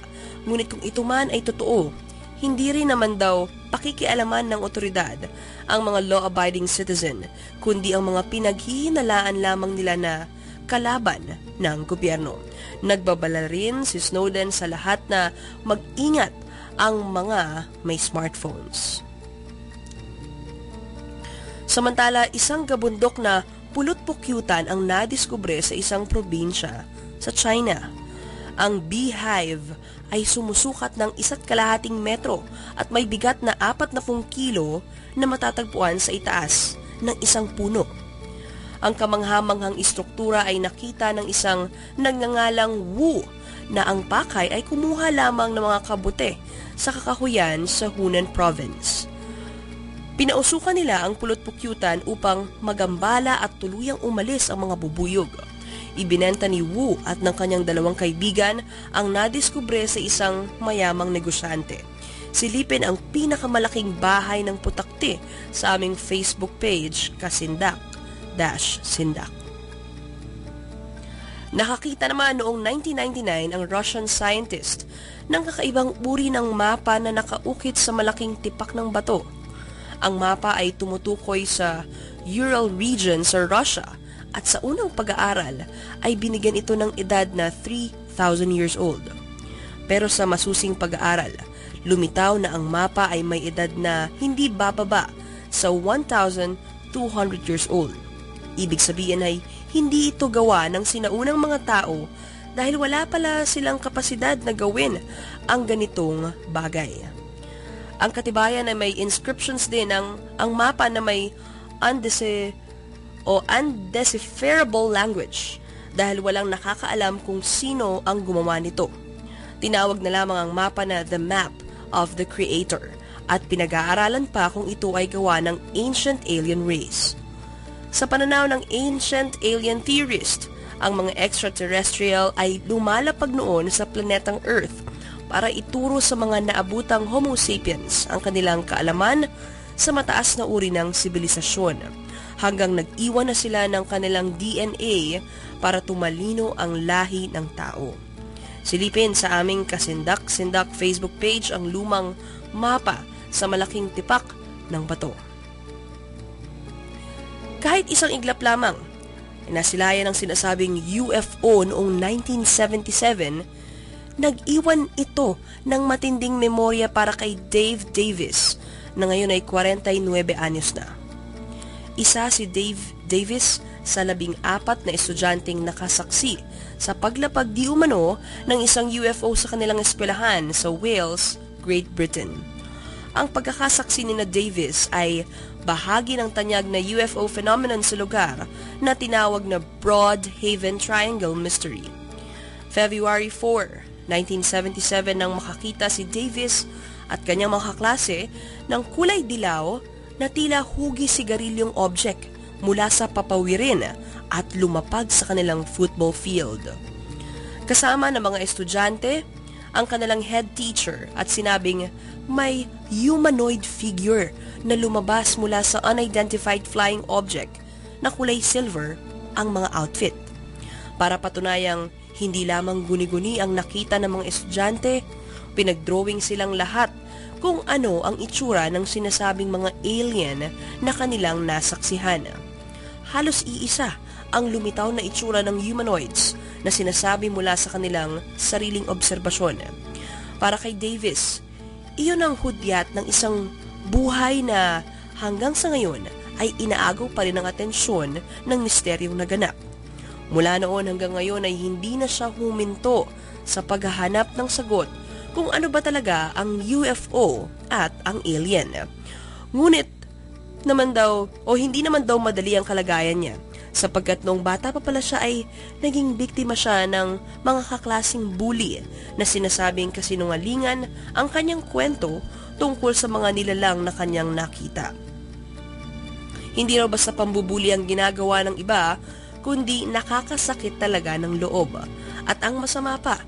ngunit kung ito man ay totoo, hindi rin naman daw pakikialaman ng otoridad ang mga law-abiding citizen, kundi ang mga pinaghihinalaan lamang nila na kalaban ng gobyerno. Nagbabala rin si Snowden sa lahat na mag-ingat ang mga may smartphones. Samantala, isang gabundok na pulot-pukyutan ang nadiskubre sa isang probinsya sa China. Ang beehive ay sumusukat ng isa't kalahating metro at may bigat na 40 kilo na matatagpuan sa itaas ng isang puno. Ang kamanghamanghang istruktura ay nakita ng isang nagngangalang Wu na ang pakay ay kumuha lamang ng mga kabute sa kakahuyan sa Hunan Province. Pinausukan nila ang pulot-pukyutan upang magambala at tuluyang umalis ang mga bubuyog. Ibinenta ni Wu at ng kanyang dalawang kaibigan ang nadiskubre sa isang mayamang negosyante. Silipin ang pinakamalaking bahay ng putakti sa aming Facebook page, Kasindak-Sindak. Nakakita naman noong 1999 ang Russian scientist ng kakaibang uri ng mapa na nakaukit sa malaking tipak ng bato. Ang mapa ay tumutukoy sa Ural region sa Russia at sa unang pag-aaral ay binigyan ito ng edad na 3,000 years old. Pero sa masusing pag-aaral, lumitaw na ang mapa ay may edad na hindi bababa sa 1,200 years old. Ibig sabihin ay hindi ito gawa ng sinaunang mga tao dahil wala pala silang kapasidad na gawin ang ganitong bagay. Ang katibayan ay may inscriptions din ang, ang mapa na may undeci o undecipherable language dahil walang nakakaalam kung sino ang gumawa nito. Tinawag na lamang ang mapa na the map of the creator at pinag-aaralan pa kung ito ay gawa ng ancient alien race. Sa pananaw ng ancient alien theorist, ang mga extraterrestrial ay lumalapag noon sa planetang Earth para ituro sa mga naabutang Homo sapiens ang kanilang kaalaman sa mataas na uri ng sibilisasyon hanggang nag-iwan na sila ng kanilang DNA para tumalino ang lahi ng tao. Silipin sa aming kasindak-sindak Facebook page ang lumang mapa sa malaking tipak ng bato. Kahit isang iglap lamang nasilayan ng sinasabing UFO noong 1977, nag-iwan ito ng matinding memorya para kay Dave Davis na ngayon ay 49 anyos na. Isa si Dave Davis sa labing apat na estudyanteng nakasaksi sa paglapag di umano ng isang UFO sa kanilang eskwelahan sa Wales, Great Britain. Ang pagkakasaksi ni na Davis ay bahagi ng tanyag na UFO phenomenon sa lugar na tinawag na Broad Haven Triangle Mystery. February 4, 1977 nang makakita si Davis at kanyang mga kaklase ng kulay dilaw na tila hugi sigarilyong object mula sa papawirin at lumapag sa kanilang football field. Kasama ng mga estudyante, ang kanilang head teacher at sinabing may humanoid figure na lumabas mula sa unidentified flying object na kulay silver ang mga outfit. Para patunayang hindi lamang guni-guni ang nakita ng mga estudyante, pinagdrawing silang lahat kung ano ang itsura ng sinasabing mga alien na kanilang nasaksihan. Halos iisa ang lumitaw na itsura ng humanoids na sinasabi mula sa kanilang sariling obserbasyon. Para kay Davis, iyon ang hudyat ng isang buhay na hanggang sa ngayon ay inaagaw pa rin ang atensyon ng misteryong naganap. Mula noon hanggang ngayon ay hindi na siya huminto sa paghahanap ng sagot kung ano ba talaga ang UFO at ang alien. Ngunit naman daw o hindi naman daw madali ang kalagayan niya sapagkat noong bata pa pala siya ay naging biktima siya ng mga kaklasing bully na sinasabing kasinungalingan ang kanyang kwento tungkol sa mga nilalang na kanyang nakita. Hindi raw basta pambubuli ang ginagawa ng iba, kundi nakakasakit talaga ng loob. At ang masama pa,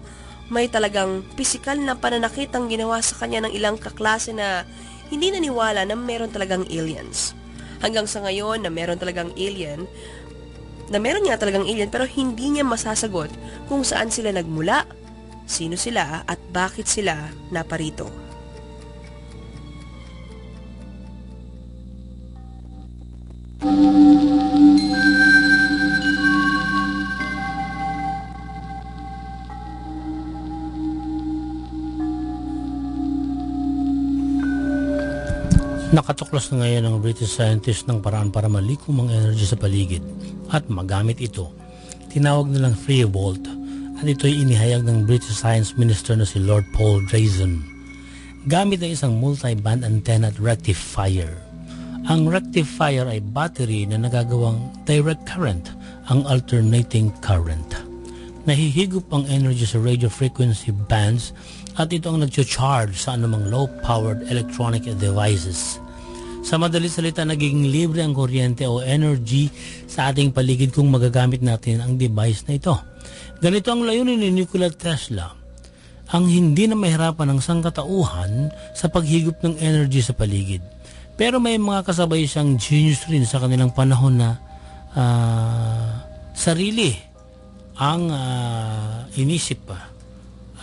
may talagang pisikal na pananakit ang ginawa sa kanya ng ilang kaklase na hindi naniwala na meron talagang aliens. Hanggang sa ngayon na meron talagang alien, na meron nga talagang alien pero hindi niya masasagot kung saan sila nagmula, sino sila at bakit sila naparito. Nakatuklas na ngayon ang British scientist ng paraan para malikom ang energy sa paligid at magamit ito. Tinawag nilang free vault at ito'y inihayag ng British Science Minister na si Lord Paul Drazon. Gamit ang isang multi-band antenna at rectifier. Ang rectifier ay battery na nagagawang direct current ang alternating current. Nahihigop ang energy sa radio frequency bands at ito ang nag-charge sa anumang low-powered electronic devices. Sa madali salita, naging libre ang kuryente o energy sa ating paligid kung magagamit natin ang device na ito. Ganito ang layunin ni Nikola Tesla. Ang hindi na mahirapan ng sangkatauhan sa paghigop ng energy sa paligid. Pero may mga kasabay siyang genius rin sa kanilang panahon na uh, sarili ang uh, inisip pa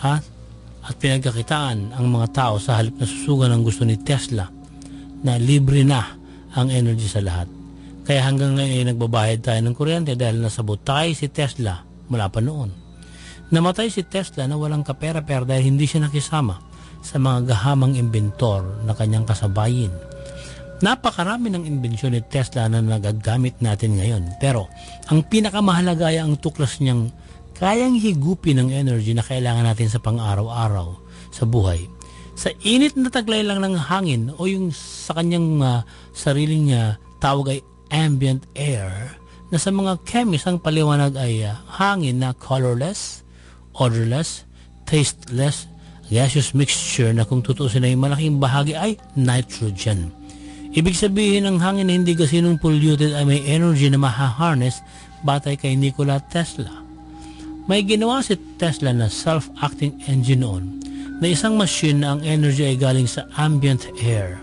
ha? at pinagkakitaan ang mga tao sa halip na susugan ng gusto ni Tesla na libre na ang energy sa lahat. Kaya hanggang ngayon ay nagbabayad tayo ng kuryente dahil nasabot tayo si Tesla mula pa noon. Namatay si Tesla na walang kapera-pera dahil hindi siya nakisama sa mga gahamang inventor na kanyang kasabayin. Napakarami ng imbensyon ni Tesla na nagagamit natin ngayon. Pero ang pinakamahalaga ay ang tuklas niyang kayang higupin ng energy na kailangan natin sa pang-araw-araw sa buhay sa init na taglay lang ng hangin o yung sa kanyang uh, sariling uh, tawag ay ambient air na sa mga chemists ang paliwanag ay uh, hangin na colorless, odorless, tasteless, gaseous mixture na kung tutusin ay malaking bahagi ay nitrogen. Ibig sabihin ng hangin na hindi kasinong polluted ay may energy na maha-harness batay kay Nikola Tesla. May ginawa si Tesla na self-acting engine noon na isang machine na ang energy ay galing sa ambient air.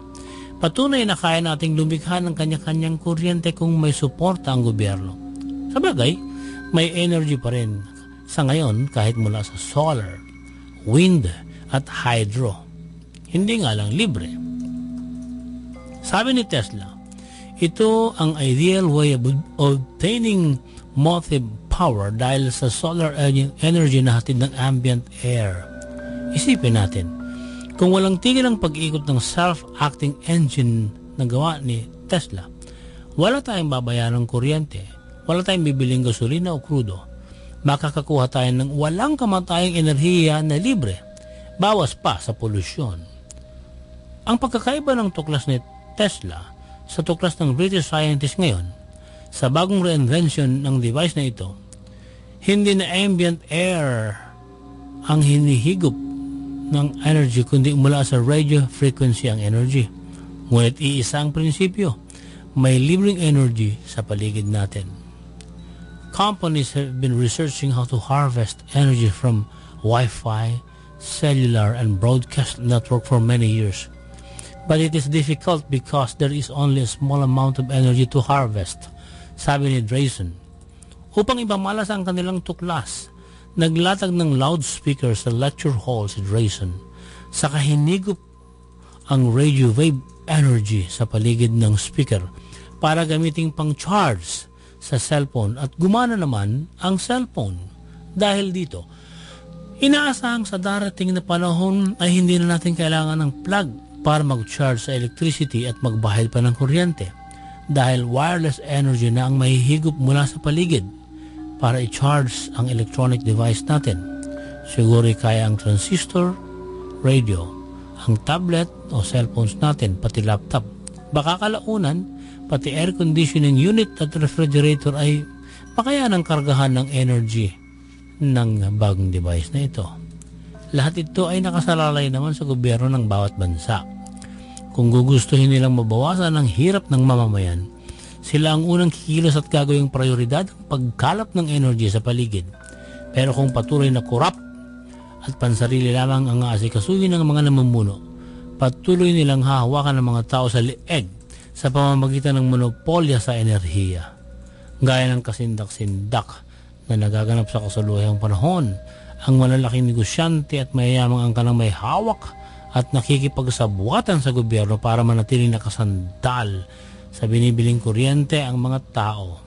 Patunay na kaya nating lumikha ng kanya-kanyang kuryente kung may suporta ang gobyerno. Sa bagay, may energy pa rin sa ngayon kahit mula sa solar, wind at hydro. Hindi nga lang libre. Sabi ni Tesla, ito ang ideal way of obtaining motive power dahil sa solar energy na hatid ng ambient air Isipin natin, kung walang tigil ang pag-ikot ng self-acting engine na gawa ni Tesla, wala tayong babayaran ng kuryente, wala tayong bibiling gasolina o krudo, makakakuha tayo ng walang kamatayang enerhiya na libre, bawas pa sa polusyon. Ang pagkakaiba ng tuklas ni Tesla sa tuklas ng British scientist ngayon, sa bagong reinvention ng device na ito, hindi na ambient air ang hinihigop ng energy kundi mula sa radio frequency ang energy. Ngunit iisa ang prinsipyo. may libreng energy sa paligid natin. Companies have been researching how to harvest energy from Wi-Fi, cellular, and broadcast network for many years. But it is difficult because there is only a small amount of energy to harvest, sabi ni Drayson. Upang ipamalas ang kanilang tuklas, naglatag ng loudspeaker sa lecture hall si Drayson. Sa kahinigop ang radio wave energy sa paligid ng speaker para gamiting pang-charge sa cellphone at gumana naman ang cellphone. Dahil dito, inaasahang sa darating na panahon ay hindi na natin kailangan ng plug para mag-charge sa electricity at magbahid pa ng kuryente dahil wireless energy na ang mahihigop mula sa paligid para i-charge ang electronic device natin. Siguro kaya ang transistor, radio, ang tablet o cellphones natin, pati laptop. Baka kalaunan, pati air conditioning unit at refrigerator ay makaya ng kargahan ng energy ng bagong device na ito. Lahat ito ay nakasalalay naman sa gobyerno ng bawat bansa. Kung gugustuhin nilang mabawasan ang hirap ng mamamayan, sila ang unang kikilos at gagawing prioridad ang pagkalap ng energy sa paligid. Pero kung patuloy na corrupt at pansarili lamang ang aasikasuhin ng mga namumuno, patuloy nilang hahawakan ng mga tao sa lieg sa pamamagitan ng monopolya sa enerhiya. Gaya ng kasindak-sindak na nagaganap sa kasaluyang panahon, ang malalaking negosyante at mayayamang ang kanang may hawak at nakikipagsabwatan sa gobyerno para manatiling nakasandal sa binibiling kuryente ang mga tao.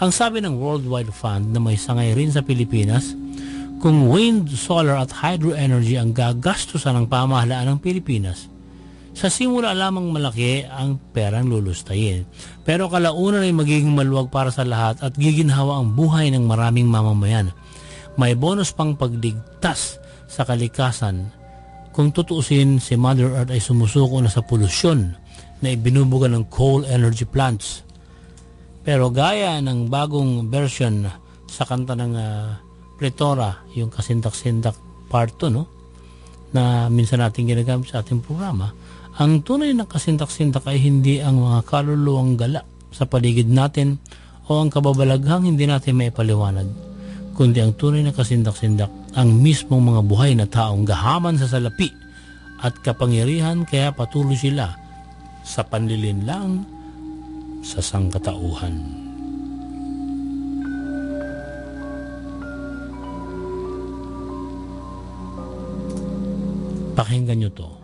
Ang sabi ng Worldwide Fund na may sangay rin sa Pilipinas, kung wind, solar at hydro energy ang gagastusan ng pamahalaan ng Pilipinas, sa simula lamang malaki ang perang lulustayin. Pero kalaunan ay magiging maluwag para sa lahat at giginhawa ang buhay ng maraming mamamayan. May bonus pang pagdigtas sa kalikasan. Kung tutuusin, si Mother Earth ay sumusuko na sa polusyon na ibinubuga ng coal energy plants. Pero gaya ng bagong version sa kanta ng uh, pletora, yung kasindak-sindak part 2, no? na minsan natin ginagamit sa ating programa, ang tunay na kasindak-sindak ay hindi ang mga kaluluwang gala sa paligid natin o ang kababalaghang hindi natin may paliwanag, kundi ang tunay na kasindak-sindak ang mismong mga buhay na taong gahaman sa salapi at kapangyarihan kaya patuloy sila sa panlilinlang sa sangkatauhan. Pakinggan nyo to.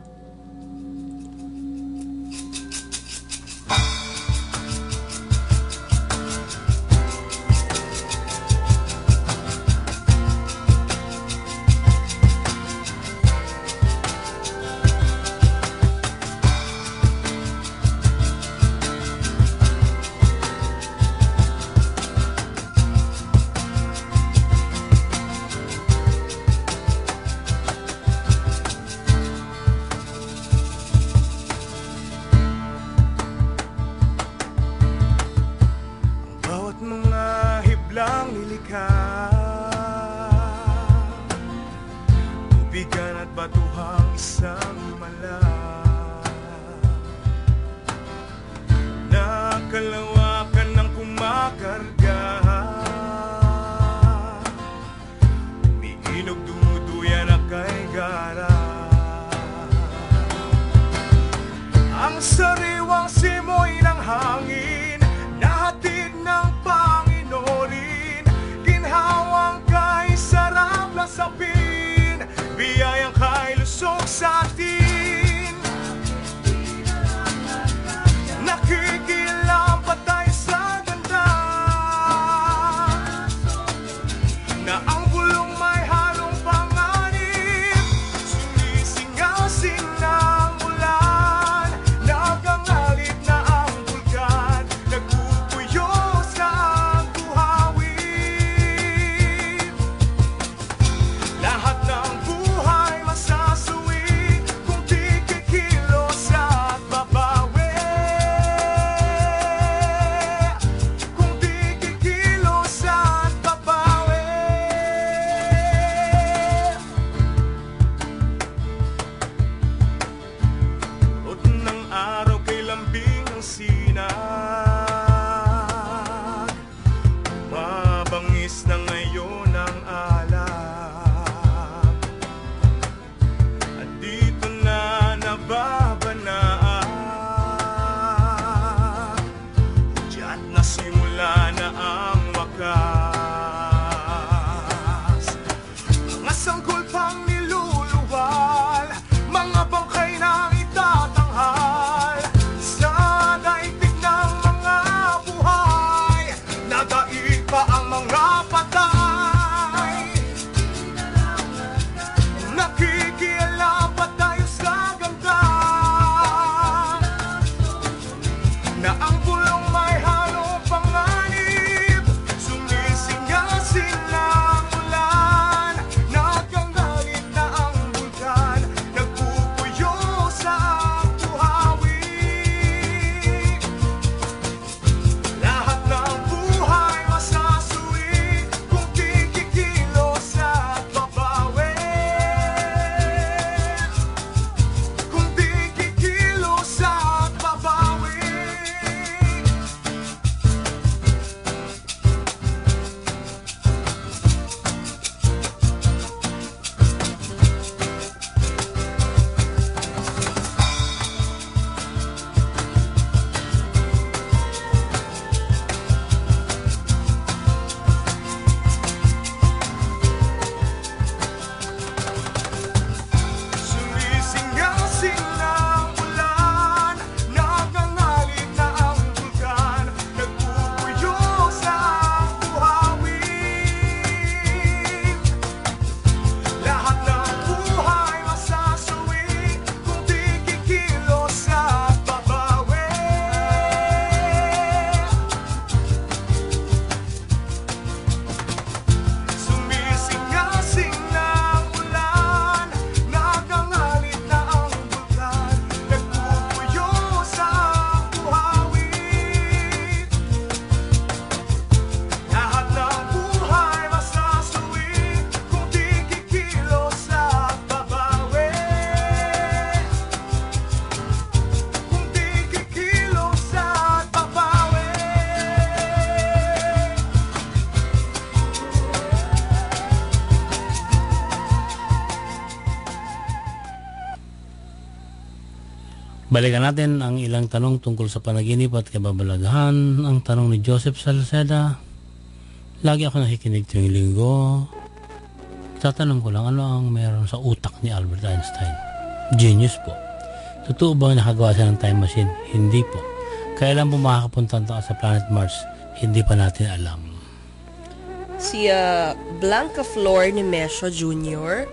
Balikan natin ang ilang tanong tungkol sa panaginip at kababalaghan. Ang tanong ni Joseph Salceda, Lagi ako nakikinig tuwing linggo. Tatanong ko lang, ano ang meron sa utak ni Albert Einstein? Genius po. Totoo bang nakagawa siya ng time machine? Hindi po. Kailan po makakapunta ang sa planet Mars? Hindi pa natin alam. Si uh, Blanca Flor ni Mesho Jr.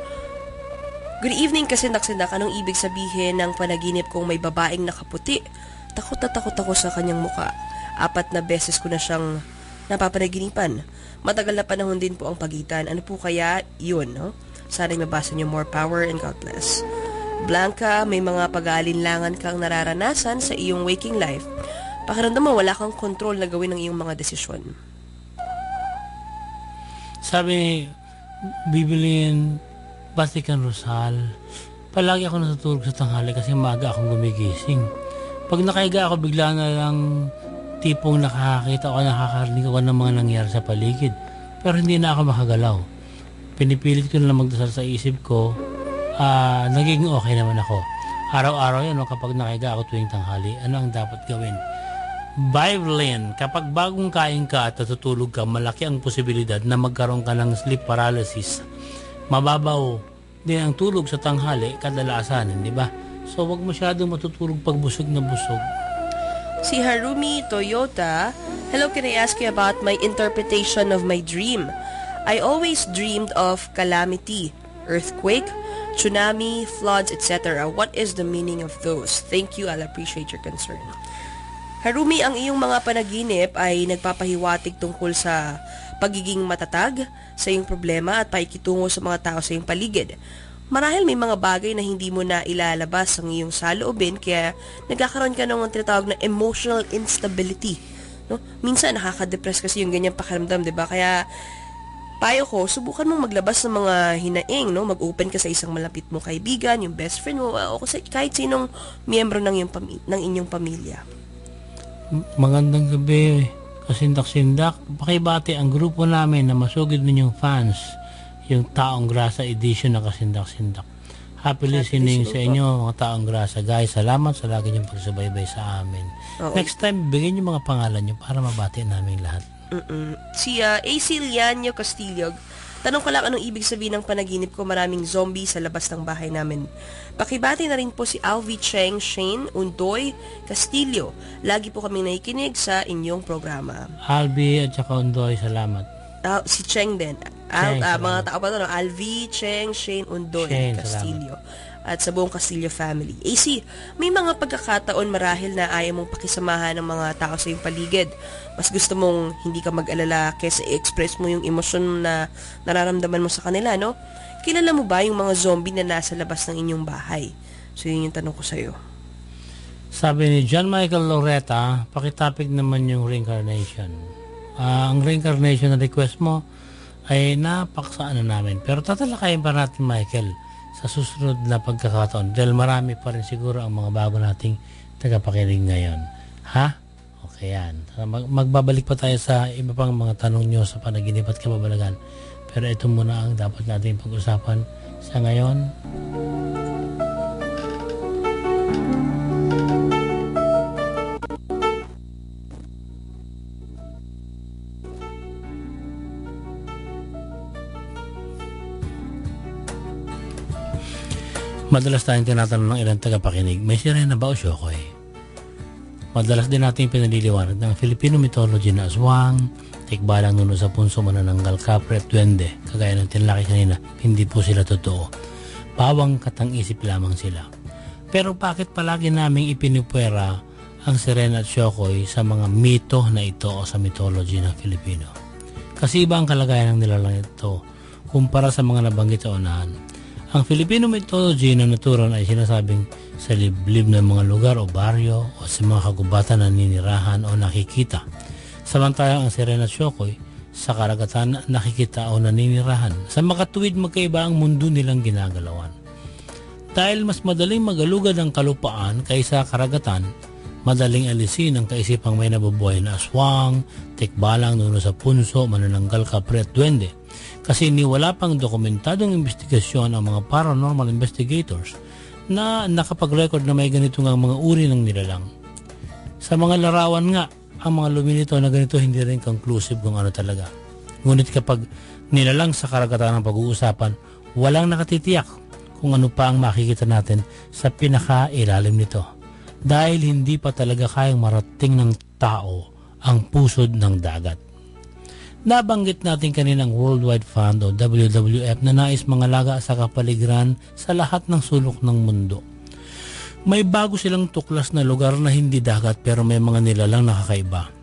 Good evening kasi naksindak. Anong ibig sabihin ng panaginip kong may babaeng nakaputi? Takot na takot ako sa kanyang muka. Apat na beses ko na siyang napapanaginipan. Matagal na panahon din po ang pagitan. Ano po kaya yun, no? Sana mabasa niyo more power and God bless. Blanca, may mga pag-aalinlangan kang nararanasan sa iyong waking life. Pakiramdam mo wala kang control na gawin ang iyong mga desisyon. Sabi, bibiliin Vatican Rosal. Palagi ako natutulog sa tanghali kasi maaga akong gumigising. Pag nakaiga ako, bigla na lang tipong nakakakita o nakakarinig ako ng mga nangyari sa paligid. Pero hindi na ako makagalaw. Pinipilit ko na magdasal sa isip ko, uh, naging okay naman ako. Araw-araw yan, kapag nakahiga ako tuwing tanghali, ano ang dapat gawin? Biblin, kapag bagong kain ka at natutulog ka, malaki ang posibilidad na magkaroon ka ng sleep paralysis. Mababaw din ang tulog sa tanghali kadalasan, hindi ba? So, wag masyadong matutulog pag busog na busog. Si Harumi Toyota, Hello, can I ask you about my interpretation of my dream? I always dreamed of calamity, earthquake, tsunami, floods, etc. What is the meaning of those? Thank you, I'll appreciate your concern. Harumi, ang iyong mga panaginip ay nagpapahiwatig tungkol sa pagiging matatag sa iyong problema at paikitungo sa mga tao sa iyong paligid. Marahil may mga bagay na hindi mo na ilalabas ang iyong saloobin kaya nagkakaroon ka ng tinatawag na emotional instability. No? Minsan nakaka-depress kasi yung ganyang pakiramdam, 'di ba? Kaya payo ko, subukan mong maglabas ng mga hinaing, no? Mag-open ka sa isang malapit mo kaibigan, yung best friend mo, o kahit sinong miyembro ng pami- ng inyong pamilya. Magandang gabi, kasindak-sindak. Pakibati ang grupo namin na masugid ninyong fans yung Taong Grasa edition ng Kasindak-Sindak. Happy listening sa inyo mga Taong Grasa. Guys, salamat sa lagi niyong pagsubaybay sa amin. Oo. Next time, bigyan niyo mga pangalan niyo para mabati namin lahat. Mm-mm. Si uh, AC Lianio Castillo, tanong ko lang anong ibig sabihin ng panaginip ko maraming zombie sa labas ng bahay namin. Pakibati na rin po si Alvi Cheng Shane Undoy Castillo. Lagi po kaming nakikinig sa inyong programa. Alvi at saka Undoy, salamat. Uh, si Cheng din. Al, uh, mga tao pa to, no? Alvi, Cheng, Shane, Undoy, Shane, Castillo. Salamat. At sa buong Castillo family. AC, may mga pagkakataon marahil na ayaw mong pakisamahan ng mga tao sa iyong paligid. Mas gusto mong hindi ka mag-alala kaysa i-express mo yung emosyon na nararamdaman mo sa kanila, no? Kilala mo ba yung mga zombie na nasa labas ng inyong bahay? So, yun yung tanong ko sa'yo. Sabi ni John Michael Loretta, pakitapik naman yung reincarnation. Uh, ang reincarnation na request mo, ay napaksaan na namin. Pero tatalakayin pa natin, Michael, sa susunod na pagkakataon. Dahil marami pa rin siguro ang mga bago nating tagapakinig ngayon. Ha? Okay yan. Mag- magbabalik pa tayo sa iba pang mga tanong nyo sa panaginip at kababalagan. Pero ito muna ang dapat natin pag-usapan sa ngayon. Madalas tayong tinatanong ng ilang tagapakinig, may sirena ba o syokoy? Madalas din natin pinaliliwanag ng Filipino mythology na aswang, tikbalang nuno sa punso manananggal kapre at duwende, kagaya ng tinlaki kanina, hindi po sila totoo. Pawang katang-isip lamang sila. Pero bakit palagi naming ipinupwera ang sirena at syokoy sa mga mito na ito o sa mythology ng Filipino? Kasi iba ang kalagayan ng nilalang ito kumpara sa mga nabanggit sa unahan. Ang Filipino mythology na natural ay sinasabing sa liblib ng mga lugar o baryo o sa mga kagubatan na ninirahan o nakikita. Samantalang ang Sirena Shokoy sa karagatan nakikita o naninirahan. Sa makatuwid magkaiba ang mundo nilang ginagalawan. Dahil mas madaling magalugad ang kalupaan kaysa karagatan, madaling alisin ang kaisipang may nabubuhay na aswang, tikbalang nuno sa punso, manananggal kapre at duwende kasi ni wala pang dokumentadong investigasyon ang mga paranormal investigators na nakapag-record na may ganito nga mga uri ng nilalang. Sa mga larawan nga, ang mga lumilito na ganito hindi rin conclusive kung ano talaga. Ngunit kapag nilalang sa karagatan ng pag-uusapan, walang nakatitiyak kung ano pa ang makikita natin sa pinaka-ilalim nito. Dahil hindi pa talaga kayang marating ng tao ang pusod ng dagat. Nabanggit natin kaninang Worldwide Fund o WWF na nais mga laga sa kapaligiran sa lahat ng sulok ng mundo. May bago silang tuklas na lugar na hindi dagat pero may mga nilalang nakakaiba.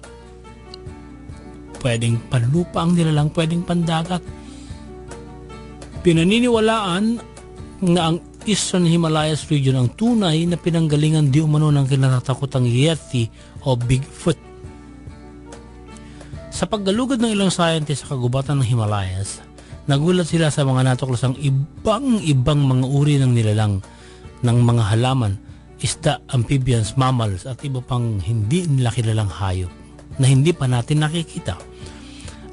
Pwedeng panlupa ang nilalang, pwedeng pandagat. Pinaniniwalaan na ang Eastern Himalayas region ang tunay na pinanggalingan di umano ng kinatatakotang Yeti o Bigfoot sa paggalugad ng ilang scientists sa kagubatan ng Himalayas, nagulat sila sa mga natuklasang ibang-ibang mga uri ng nilalang ng mga halaman, isda, amphibians, mammals at iba pang hindi nila kilalang hayop na hindi pa natin nakikita.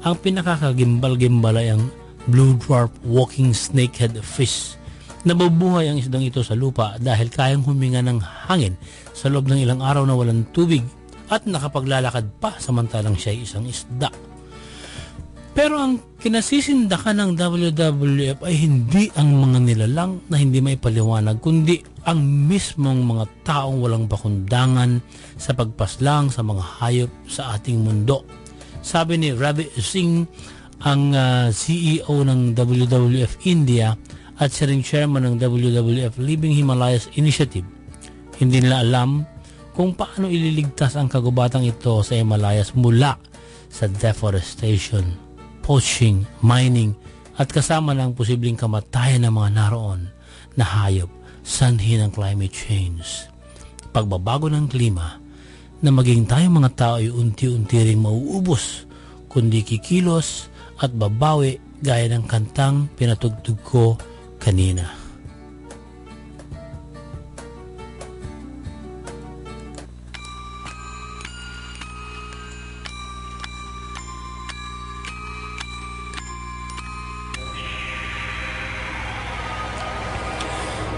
Ang pinakakagimbal-gimbal ay ang blue dwarf walking snakehead fish. Nabubuhay ang isdang ito sa lupa dahil kayang huminga ng hangin sa loob ng ilang araw na walang tubig at nakapaglalakad pa samantalang siya ay isang isda. Pero ang kinasisindakan ng WWF ay hindi ang mga nilalang na hindi may paliwanag, kundi ang mismong mga taong walang bakundangan sa pagpaslang sa mga hayop sa ating mundo. Sabi ni Ravi Singh, ang uh, ah, CEO ng WWF India at siya ring chairman ng WWF Living Himalayas Initiative, hindi nila alam kung paano ililigtas ang kagubatang ito sa Himalayas mula sa deforestation, poaching, mining at kasama ng posibleng kamatayan ng mga naroon na hayop sanhi ng climate change. Pagbabago ng klima na maging tayong mga tao ay unti-unti ring mauubos kundi kikilos at babawi gaya ng kantang pinatugtog ko kanina.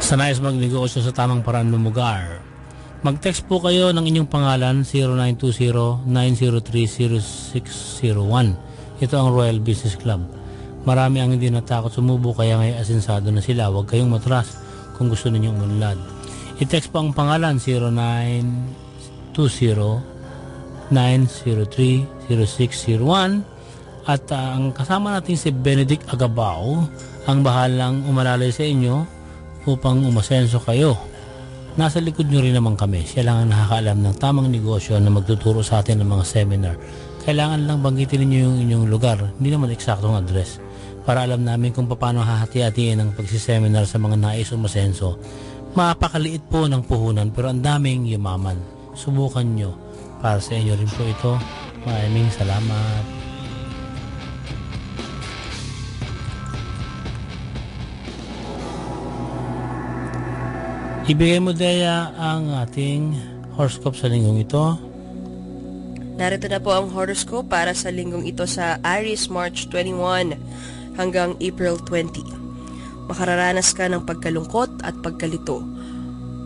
Sa nais magnegosyo sa tamang paraan lumugar, mag-text po kayo ng inyong pangalan 0920-903-0601. Ito ang Royal Business Club. Marami ang hindi natakot sumubo kaya ngay asensado na sila. Huwag kayong matras kung gusto ninyong umunlad. I-text po ang pangalan 0920-903-0601 at uh, ang kasama natin si Benedict Agabao ang bahalang umalalay sa inyo upang umasenso kayo. Nasa likod nyo rin naman kami. Siya lang ang nakakaalam ng tamang negosyo na magtuturo sa atin ng mga seminar. Kailangan lang banggitin ninyo yung inyong lugar, hindi naman eksaktong address, para alam namin kung paano hahati-hatiin ang pagsiseminar sa mga nais umasenso. Mapakaliit po ng puhunan pero ang daming yumaman. Subukan nyo. Para sa inyo rin po ito. Maraming salamat. Ibigay mo, Dea, ang ating horoscope sa linggong ito. Narito na po ang horoscope para sa linggong ito sa Aries March 21 hanggang April 20. Makararanas ka ng pagkalungkot at pagkalito.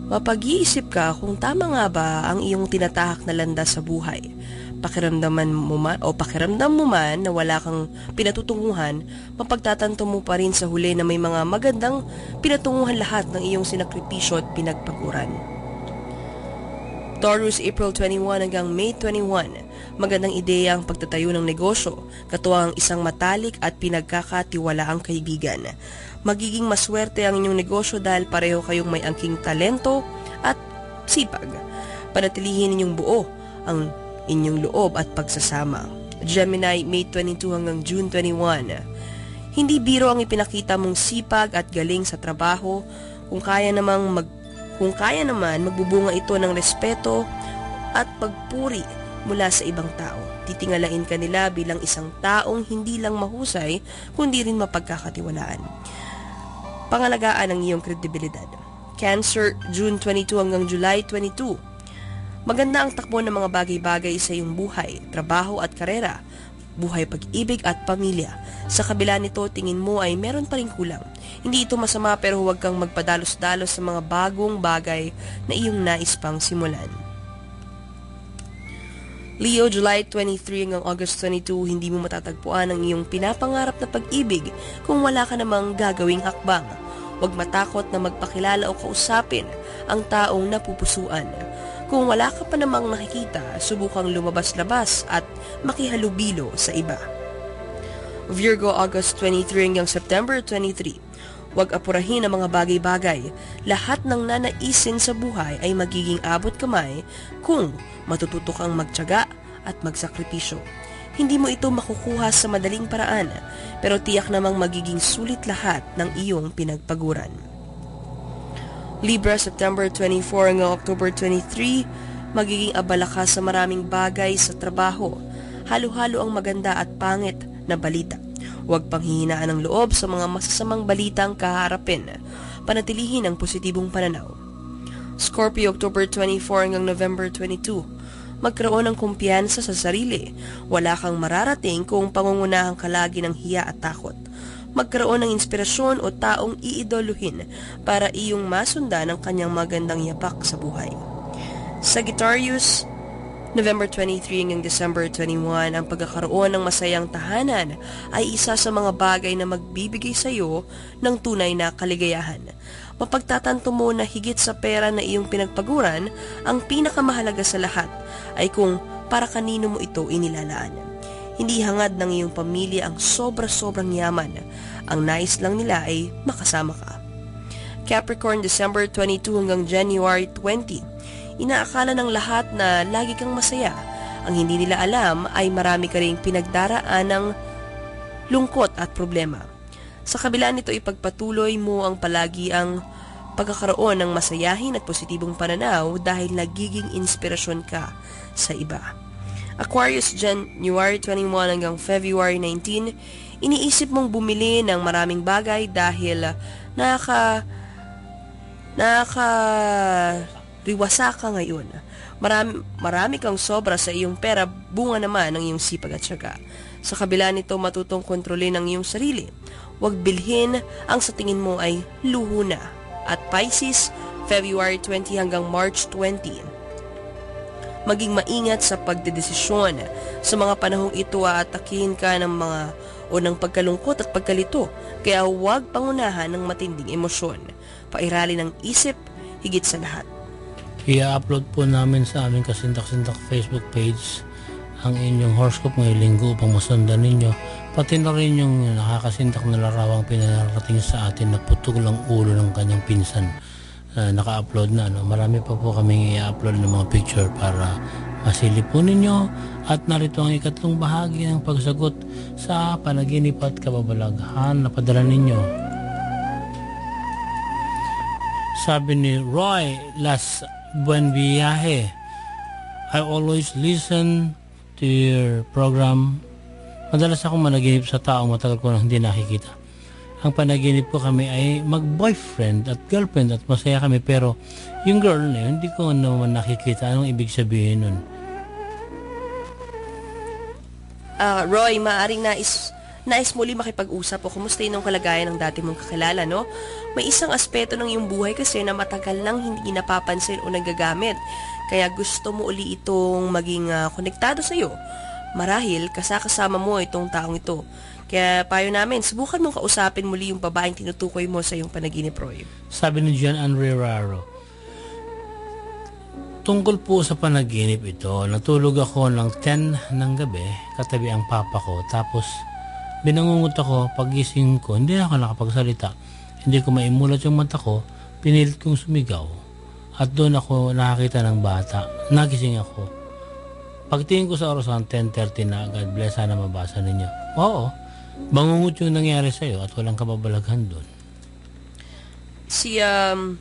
Mapag-iisip ka kung tama nga ba ang iyong tinatahak na landas sa buhay pakiramdaman mo man o pakiramdam mo man na wala kang pinatutunguhan, mapagtatanto mo pa rin sa huli na may mga magandang pinatunguhan lahat ng iyong sinakripisyo at pinagpaguran. Taurus, April 21 hanggang May 21, magandang ideya ang pagtatayo ng negosyo, katuwang isang matalik at pinagkakatiwalaang kaibigan. Magiging maswerte ang inyong negosyo dahil pareho kayong may angking talento at sipag. Panatilihin ninyong buo ang inyong loob at pagsasama. Gemini, May 22 hanggang June 21. Hindi biro ang ipinakita mong sipag at galing sa trabaho kung kaya namang mag kung kaya naman magbubunga ito ng respeto at pagpuri mula sa ibang tao. Titingalain ka nila bilang isang taong hindi lang mahusay kundi rin mapagkakatiwalaan. Pangalagaan ang iyong kredibilidad. Cancer, June 22 hanggang July 22 Maganda ang takbo ng mga bagay-bagay sa iyong buhay, trabaho at karera. buhay pag-ibig at pamilya. Sa kabila nito, tingin mo ay meron pa rin kulang. Hindi ito masama pero huwag kang magpadalos-dalos sa mga bagong bagay na iyong nais pang simulan. Leo, July 23 hanggang August 22, hindi mo matatagpuan ang iyong pinapangarap na pag-ibig kung wala ka namang gagawing hakbang. Huwag matakot na magpakilala o kausapin ang taong napupusuan. Kung wala ka pa namang nakikita, subukang lumabas-labas at makihalubilo sa iba. Virgo, August 23 hanggang September 23, Huwag apurahin ang mga bagay-bagay. Lahat ng nanaisin sa buhay ay magiging abot kamay kung matututo kang magtyaga at magsakripisyo. Hindi mo ito makukuha sa madaling paraan, pero tiyak namang magiging sulit lahat ng iyong pinagpaguran. Libra, September 24 hanggang October 23, magiging abala ka sa maraming bagay sa trabaho. Halo-halo ang maganda at pangit na balita. Huwag panghihinaan ng loob sa mga masasamang balitang kaharapin. Panatilihin ang positibong pananaw. Scorpio, October 24 hanggang November 22. Magkaroon ng kumpiyansa sa sarili. Wala kang mararating kung pangungunahan ka lagi ng hiya at takot. Magkaroon ng inspirasyon o taong iidoluhin para iyong masundan ang kanyang magandang yapak sa buhay. Sagittarius, November 23 hanggang December 21, ang pagkakaroon ng masayang tahanan ay isa sa mga bagay na magbibigay sa iyo ng tunay na kaligayahan. Mapagtatanto mo na higit sa pera na iyong pinagpaguran, ang pinakamahalaga sa lahat ay kung para kanino mo ito inilalaan. Hindi hangad ng iyong pamilya ang sobra-sobrang yaman. Ang nais lang nila ay makasama ka. Capricorn, December 22 hanggang January 20, Inaakala ng lahat na lagi kang masaya. Ang hindi nila alam ay marami ka ring pinagdaraan ng lungkot at problema. Sa kabila nito ipagpatuloy mo ang palagi ang pagkakaroon ng masayahin at positibong pananaw dahil nagiging inspirasyon ka sa iba. Aquarius January 21 hanggang February 19, iniisip mong bumili ng maraming bagay dahil naka naka riwasa ka ngayon. Marami, marami kang sobra sa iyong pera, bunga naman ng iyong sipag at syaga. Sa kabila nito, matutong kontrolin ang iyong sarili. Huwag bilhin ang sa tingin mo ay luho na. At Pisces, February 20 hanggang March 20. Maging maingat sa pagdedesisyon. Sa mga panahong ito, aatakihin ka ng mga o ng pagkalungkot at pagkalito, kaya huwag pangunahan ng matinding emosyon. Pairali ng isip, higit sa lahat i-upload po namin sa aming kasindak-sindak Facebook page ang inyong horoscope ngayong linggo upang masundan ninyo. Pati na rin yung nakakasindak na larawang pinarating sa atin na putog lang ulo ng kanyang pinsan uh, naka-upload na. No? Marami pa po kaming i-upload ng mga picture para masilip po at narito ang ikatlong bahagi ng pagsagot sa panaginip at kababalaghan na padala ninyo. Sabi ni Roy Las buen viaje. I always listen to your program. Madalas akong managinip sa taong matagal ko nang hindi nakikita. Ang panaginip ko kami ay mag-boyfriend at girlfriend at masaya kami pero yung girl na yun, hindi ko naman nakikita. Anong ibig sabihin nun? Uh, Roy, maaring nais nais muli makipag-usap o kumusta yung kalagayan ng dati mong kakilala, no? May isang aspeto ng iyong buhay kasi na matagal nang hindi napapansin o nagagamit. Kaya gusto mo uli itong maging uh, konektado sa iyo. Marahil, kasakasama mo itong taong ito. Kaya payo namin, subukan mong kausapin muli yung babaeng tinutukoy mo sa iyong panaginip, Roy. Sabi ni John Andre Raro, Tungkol po sa panaginip ito, natulog ako ng 10 ng gabi, katabi ang papa ko, tapos Binangungot ako, pagising ko, hindi ako nakapagsalita. Hindi ko maimulat yung mata ko, pinilit kong sumigaw. At doon ako nakakita ng bata. Nagising ako. Pagtingin ko sa orasan, 10.30 na, God bless, sana mabasa ninyo. Oo, bangungot yung nangyari sa'yo at walang kababalaghan doon. Si um,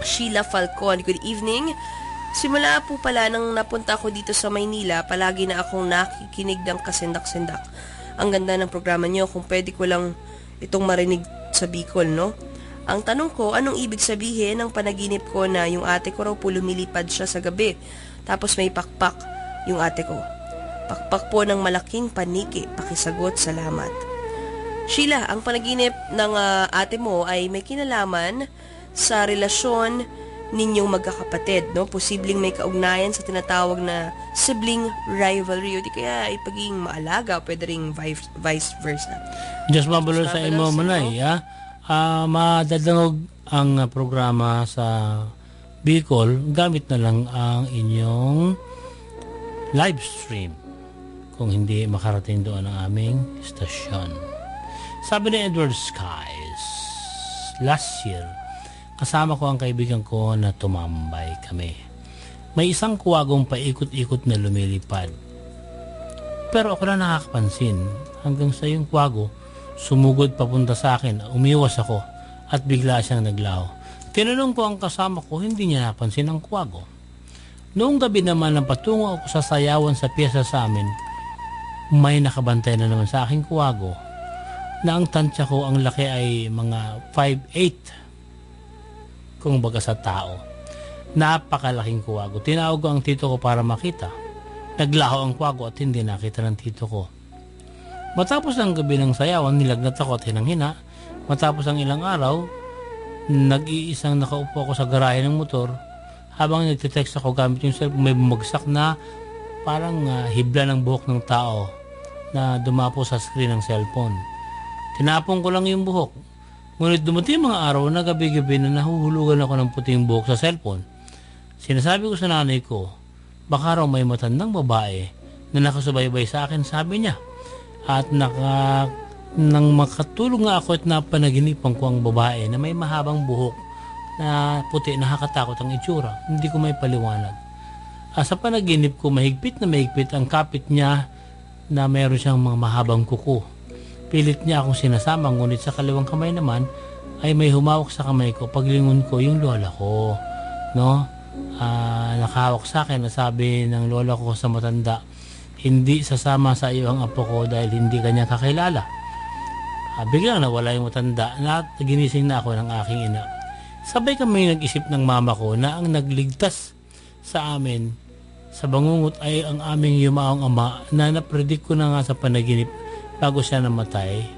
Sheila Falcon, good evening. Simula po pala nang napunta ako dito sa Maynila, palagi na akong nakikinig ng kasendak-sendak ang ganda ng programa nyo kung pwede ko lang itong marinig sa Bicol, no? Ang tanong ko, anong ibig sabihin ng panaginip ko na yung ate ko raw po lumilipad siya sa gabi, tapos may pakpak yung ate ko. Pakpak po ng malaking paniki. Pakisagot, salamat. Sheila, ang panaginip ng ah, ate mo ay may kinalaman sa relasyon ninyong magkakapatid, no? Posibleng may kaugnayan sa tinatawag na sibling rivalry o di kaya ay pagiging maalaga pwede ring vice, vice versa. Diyos mabalol sa imo manay, ha? Ah, madadangog ang programa sa Bicol gamit na lang ang inyong live stream kung hindi makarating doon ang aming estasyon. Sabi ni Edward Skies, last year, kasama ko ang kaibigan ko na tumambay kami. May isang kuwagong paikot-ikot na lumilipad. Pero ako na nakakapansin hanggang sa yung kwago sumugod papunta sa akin. Umiwas ako at bigla siyang naglaho. Tinanong ko ang kasama ko, hindi niya napansin ang kwago. Noong gabi naman nang patungo ako sa sayawan sa pyesa sa amin, may nakabantay na naman sa aking kuwago na ang tansya ko ang laki ay mga 5'8 kung baga sa tao. Napakalaking kuwago. Tinawag ko ang tito ko para makita. Naglaho ang kuwago at hindi nakita ng tito ko. Matapos ang gabi ng sayawan, nilagnat ako at hinanghina. Matapos ang ilang araw, nag-iisang nakaupo ako sa garahe ng motor habang nagtitext ako gamit yung cellphone, may bumagsak na parang ah, hibla ng buhok ng tao na dumapo sa screen ng cellphone. Tinapon ko lang yung buhok. Ngunit dumating mga araw na gabi-gabi na nahuhulugan ako ng puting buhok sa cellphone. Sinasabi ko sa nanay ko, baka raw may matandang babae na nakasubaybay sa akin, sabi niya. At naka, nang makatulong nga ako at napanaginipan ko ang babae na may mahabang buhok na puti, nakakatakot ang itsura. Hindi ko may paliwanag. Ah, sa panaginip ko, mahigpit na mahigpit ang kapit niya na meron siyang mga mahabang kuko. Pilit niya akong sinasama, ngunit sa kaliwang kamay naman ay may humawak sa kamay ko. Paglingon ko, yung lola ko. No? Ah, nakahawak sa akin na sabi ng lola ko sa matanda, hindi sasama sa iyo ang apo ko dahil hindi kanya kakilala. Ah, biglang nawala yung matanda na ginising na ako ng aking ina. Sabay kami nag-isip ng mama ko na ang nagligtas sa amin sa bangungot ay ang aming yumaong ama na napredict ko na nga sa panaginip bago siya namatay.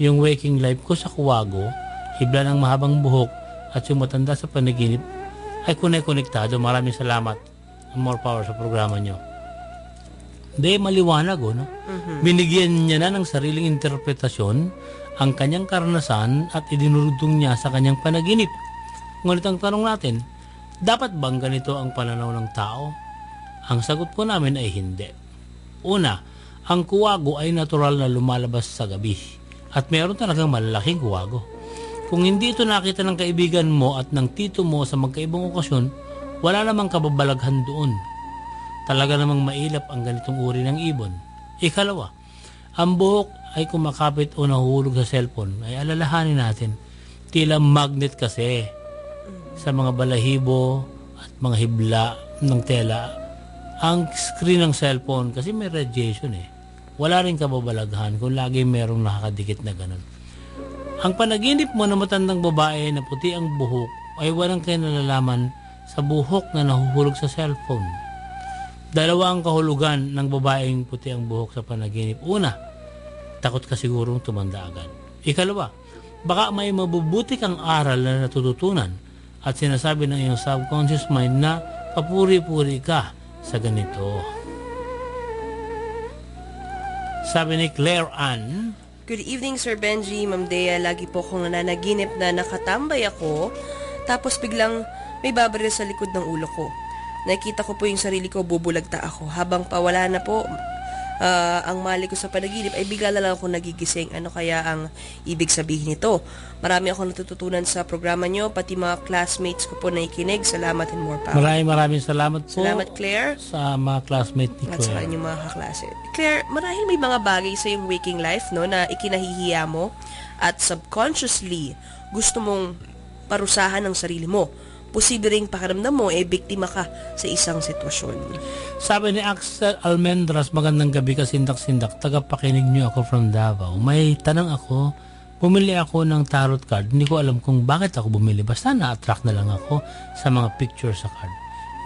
Yung waking life ko sa kuwago, hibla ng mahabang buhok at yung matanda sa panaginip ay kunay-konektado. Maraming salamat. More power sa programa nyo. Hindi, maliwanag oh, no? Binigyan niya na ng sariling interpretasyon ang kanyang karanasan at idinurudong niya sa kanyang panaginip. Ngunit ang tanong natin, dapat bang ganito ang pananaw ng tao? Ang sagot po namin ay hindi. Una, ang kuwago ay natural na lumalabas sa gabi at meron talagang malalaking kuwago. Kung hindi ito nakita ng kaibigan mo at ng tito mo sa magkaibang okasyon, wala namang kababalaghan doon. Talaga namang mailap ang ganitong uri ng ibon. Ikalawa, ang buhok ay kumakapit o nahulog sa cellphone ay alalahanin natin. Tila magnet kasi sa mga balahibo at mga hibla ng tela ang screen ng cellphone kasi may radiation eh. Wala rin kababalaghan kung lagi merong nakakadikit na ganun. Ang panaginip mo na matandang babae na puti ang buhok ay walang kinalalaman sa buhok na nahuhulog sa cellphone. Dalawa ang kahulugan ng babaeng puti ang buhok sa panaginip. Una, takot ka sigurong tumanda agad. Ikalawa, baka may mabubuti kang aral na natututunan at sinasabi ng iyong subconscious mind na papuri-puri ka sa ganito. Sabi ni Claire Ann, Good evening, Sir Benji, Ma'am Dea. Lagi po akong nananaginip na nakatambay ako, tapos biglang may babaril sa likod ng ulo ko. Nakita ko po yung sarili ko, bubulagta ako. Habang pawala na po, ah, ang mali ko sa panaginip ay bigla lang ako nagigising. Ano kaya ang ibig sabihin nito? Marami akong natututunan sa programa nyo, pati mga classmates ko po na ikinig. Salamat and more power. maraming maraming salamat po Salamat, Claire. sa mga classmate ni At sa Claire. inyong mga kaklase. Claire, marahil may mga bagay sa iyong waking life no, na ikinahihiya mo at subconsciously gusto mong parusahan ang sarili mo. Posible ring pakiramdam mo eh biktima ka sa isang sitwasyon. Sabi ni Axel Almendras, magandang gabi ka sindak-sindak. Tagapakinig niyo ako from Davao. May tanong ako, bumili ako ng tarot card. Hindi ko alam kung bakit ako bumili. Basta na-attract na lang ako sa mga picture sa card.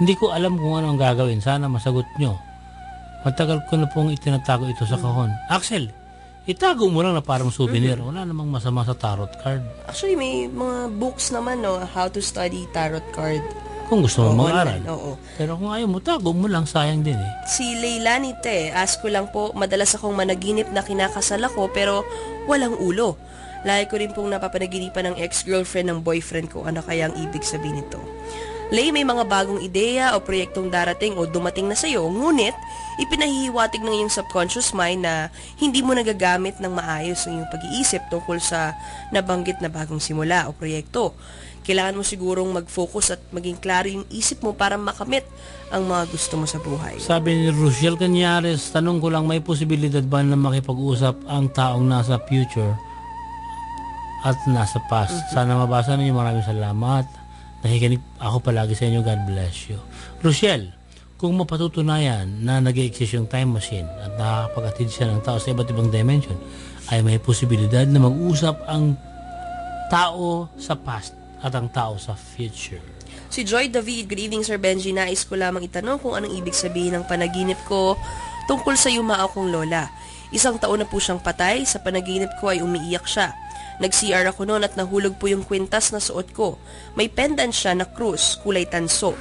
Hindi ko alam kung ano ang gagawin. Sana masagot nyo. Matagal ko na pong itinatago ito sa kahon. Axel, itago mo lang na parang souvenir. Wala namang masama sa tarot card. Actually, may mga books naman, no? How to study tarot card. Kung gusto mo mag-aral. Oo. Pero kung ayaw mo, tago mo lang. Sayang din eh. Si Leilani Te, ask ko lang po, madalas akong managinip na kinakasal ako pero walang ulo. Lagi ko rin pong napapanaginipan ng ex-girlfriend ng boyfriend ko. Ano kaya ang ibig sabihin nito? Lay, may mga bagong ideya o proyektong darating o dumating na sa'yo, ngunit ipinahihiwatig ng iyong subconscious mind na hindi mo nagagamit ng maayos ang iyong pag-iisip tungkol sa nabanggit na bagong simula o proyekto. Kailangan mo sigurong mag-focus at maging klaro yung isip mo para makamit ang mga gusto mo sa buhay. Sabi ni Rochelle Canyares, tanong ko lang may posibilidad ba na makipag-usap ang taong nasa future at nasa past? Sana mabasa ninyo. Maraming salamat. Nakikinig ako palagi sa inyo. God bless you. Rochelle, kung mapatutunayan na nag exist yung time machine at nakakapag siya ng tao sa iba't ibang dimension, ay may posibilidad na mag-usap ang tao sa past at ang tao sa future. Si Joy David, good evening Sir Benji. Nais ko lamang itanong kung anong ibig sabihin ng panaginip ko tungkol sa yumao kong lola. Isang taon na po siyang patay, sa panaginip ko ay umiiyak siya. Nag-CR ako noon at nahulog po yung kwintas na suot ko. May pendant siya na krus, kulay tanso.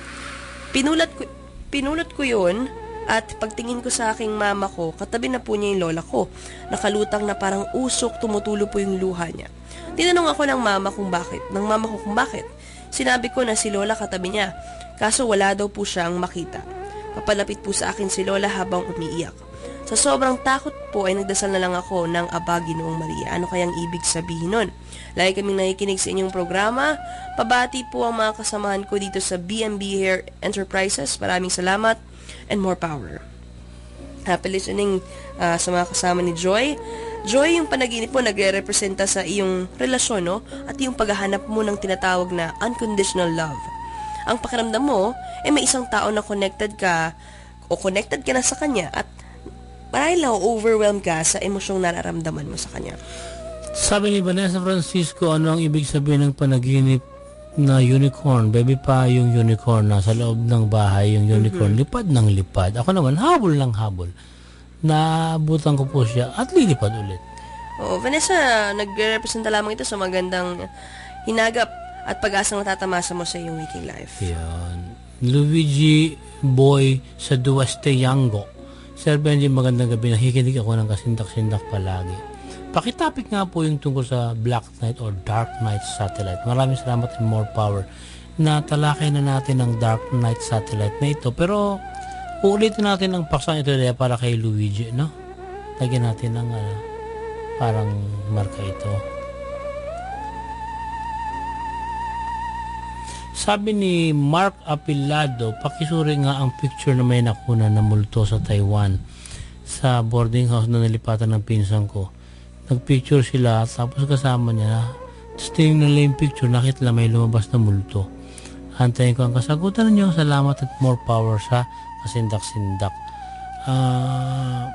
Pinulat ko, pinulot ko yun at pagtingin ko sa aking mama ko, katabi na po niya yung lola ko. Nakalutang na parang usok, tumutulo po yung luha niya. Tinanong ako ng mama kung bakit, ng mama ko kung bakit. Sinabi ko na si lola katabi niya, kaso wala daw po siyang makita. Papalapit po sa akin si lola habang umiiyak. Sa sobrang takot po ay nagdasal na lang ako ng Aba Ginoong Maria. Ano kayang ibig sabihin nun? Lagi kaming nakikinig sa inyong programa. Pabati po ang mga kasamahan ko dito sa BNB Hair Enterprises. Maraming salamat and more power. Happy listening uh, sa mga kasama ni Joy. Joy, yung panaginip mo nagre-representa sa iyong relasyon, no? At yung paghahanap mo ng tinatawag na unconditional love. Ang pakiramdam mo, eh may isang tao na connected ka o connected ka na sa kanya at marahil lang overwhelmed ka sa emosyong nararamdaman mo sa kanya. Sabi ni Vanessa Francisco, ano ang ibig sabihin ng panaginip na unicorn? Baby pa yung unicorn nasa loob ng bahay, yung unicorn, lipad ng lipad. Ako naman, habol ng habol. Naabutan ko po siya at lilipad ulit. Oo, Vanessa, nagre-representa lamang ito sa magandang hinagap at pag-asang natatamasa mo sa iyong waking life. Yan. Luigi Boy sa Dueste Yango. Sir Benji, magandang gabi. Nakikinig ako ng kasindak-sindak palagi. Pakitapik nga po yung tungkol sa Black Knight or Dark Knight Satellite. Maraming salamat and more power na talakay na natin ang Dark Knight Satellite na ito. Pero uulitin natin ang paksang ito para kay Luigi, no? Lagyan natin ng ah, parang marka ito. Sabi ni Mark Apilado, pakisuri nga ang picture na may nakuna na multo sa Taiwan sa boarding house na nalipatan ng pinsan ko. Nagpicture sila tapos kasama niya. Tapos tingnan nila yung picture, nakita nila may lumabas na multo. Antayin ko ang kasagutan ninyo. Salamat at more power sa kasindak-sindak. Ah,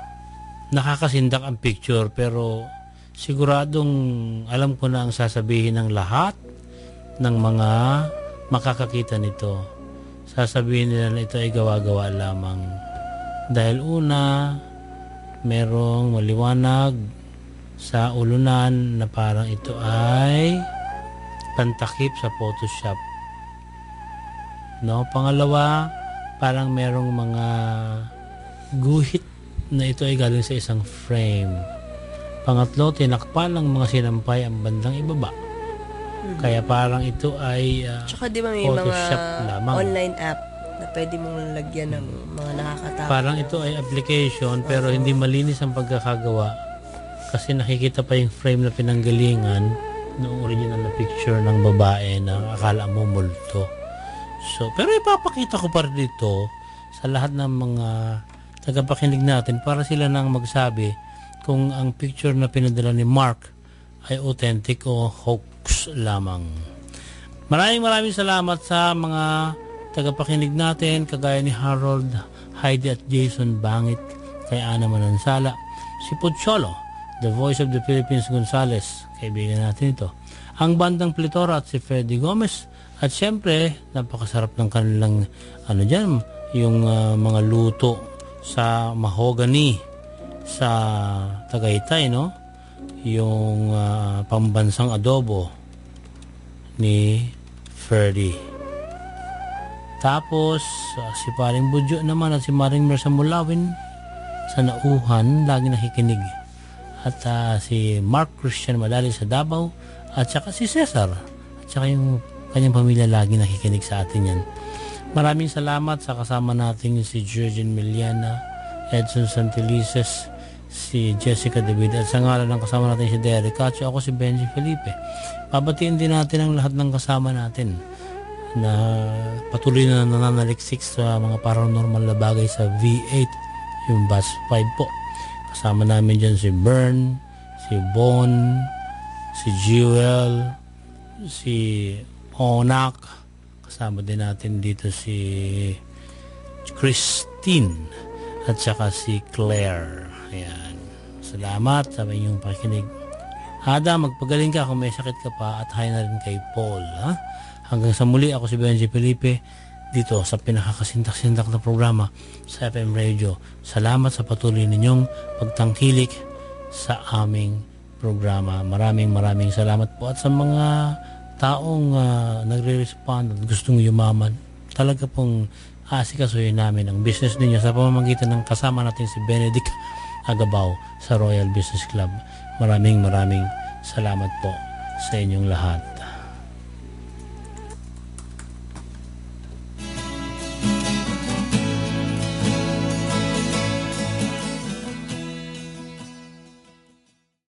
nakakasindak ang picture pero siguradong alam ko na ang sasabihin ng lahat ng mga makakakita nito. Sasabihin nila na ito ay gawa-gawa lamang. Dahil una, merong maliwanag sa ulunan na parang ito ay pantakip sa Photoshop. No, pangalawa, parang merong mga guhit na ito ay galing sa isang frame. Pangatlo, tinakpan ng mga sinampay ang bandang ibaba. Kaya parang ito ay ah, Tsaka di ba may mga Photoshop lamang. online app na pwede mong lagyan ng mga nakakatawa. Parang ito ay application pero hindi malinis ang pagkakagawa kasi nakikita pa yung frame na pinanggalingan ng original na picture ng babae na akala mo multo. So, pero ipapakita ko pa rin dito sa lahat ng mga tagapakinig natin para sila nang magsabi kung ang picture na pinadala ni Mark ay authentic o hoax lamang. Maraming maraming salamat sa mga tagapakinig natin kagaya ni Harold, Heidi at Jason Bangit, kay Ana Manansala, si Pucholo, the voice of the Philippines Gonzales, kaibigan natin ito, ang bandang Plitora at si Freddy Gomez, at syempre, napakasarap ng kanilang, ano dyan, yung ah, mga luto sa mahogany sa Tagaytay, no? Yung ah, pambansang adobo ni Ferdy. Tapos, ah, si Paring Budyo naman at si Maring Mersa Mulawin sa Nauhan, lagi nakikinig. At ah, si Mark Christian Madali sa Davao at saka si Cesar. At saka yung kanyang pamilya lagi nakikinig sa atin yan. Maraming salamat sa kasama natin si Jurgen Miliana, Edson Santelices, si Jessica David at sa ngalan ng kasama natin si Derek Cacho, ako si Benji Felipe. Pabatiin din natin ang lahat ng kasama natin na patuloy na nananaliksik sa mga paranormal na bagay sa V8, yung Bus 5 po. Kasama namin dyan si Bern, si Bon, si Jewel, si Onak, kasama din natin dito si Christine at saka si Claire. Ayan. Salamat sa inyong pakikinig. Ada, magpagaling ka kung may sakit ka pa at hi na rin kay Paul. Ha? Hanggang sa muli, ako si Benji Felipe dito sa pinakakasintak-sintak na programa sa FM Radio. Salamat sa patuloy ninyong pagtangkilik sa aming programa. Maraming maraming salamat po at sa mga taong ah, nagre-respond at gustong yumaman. Talaga pong asikasuhin namin ang business ninyo sa pamamagitan ng kasama natin si Benedict Agabaw sa Royal Business Club. Maraming maraming salamat po sa inyong lahat.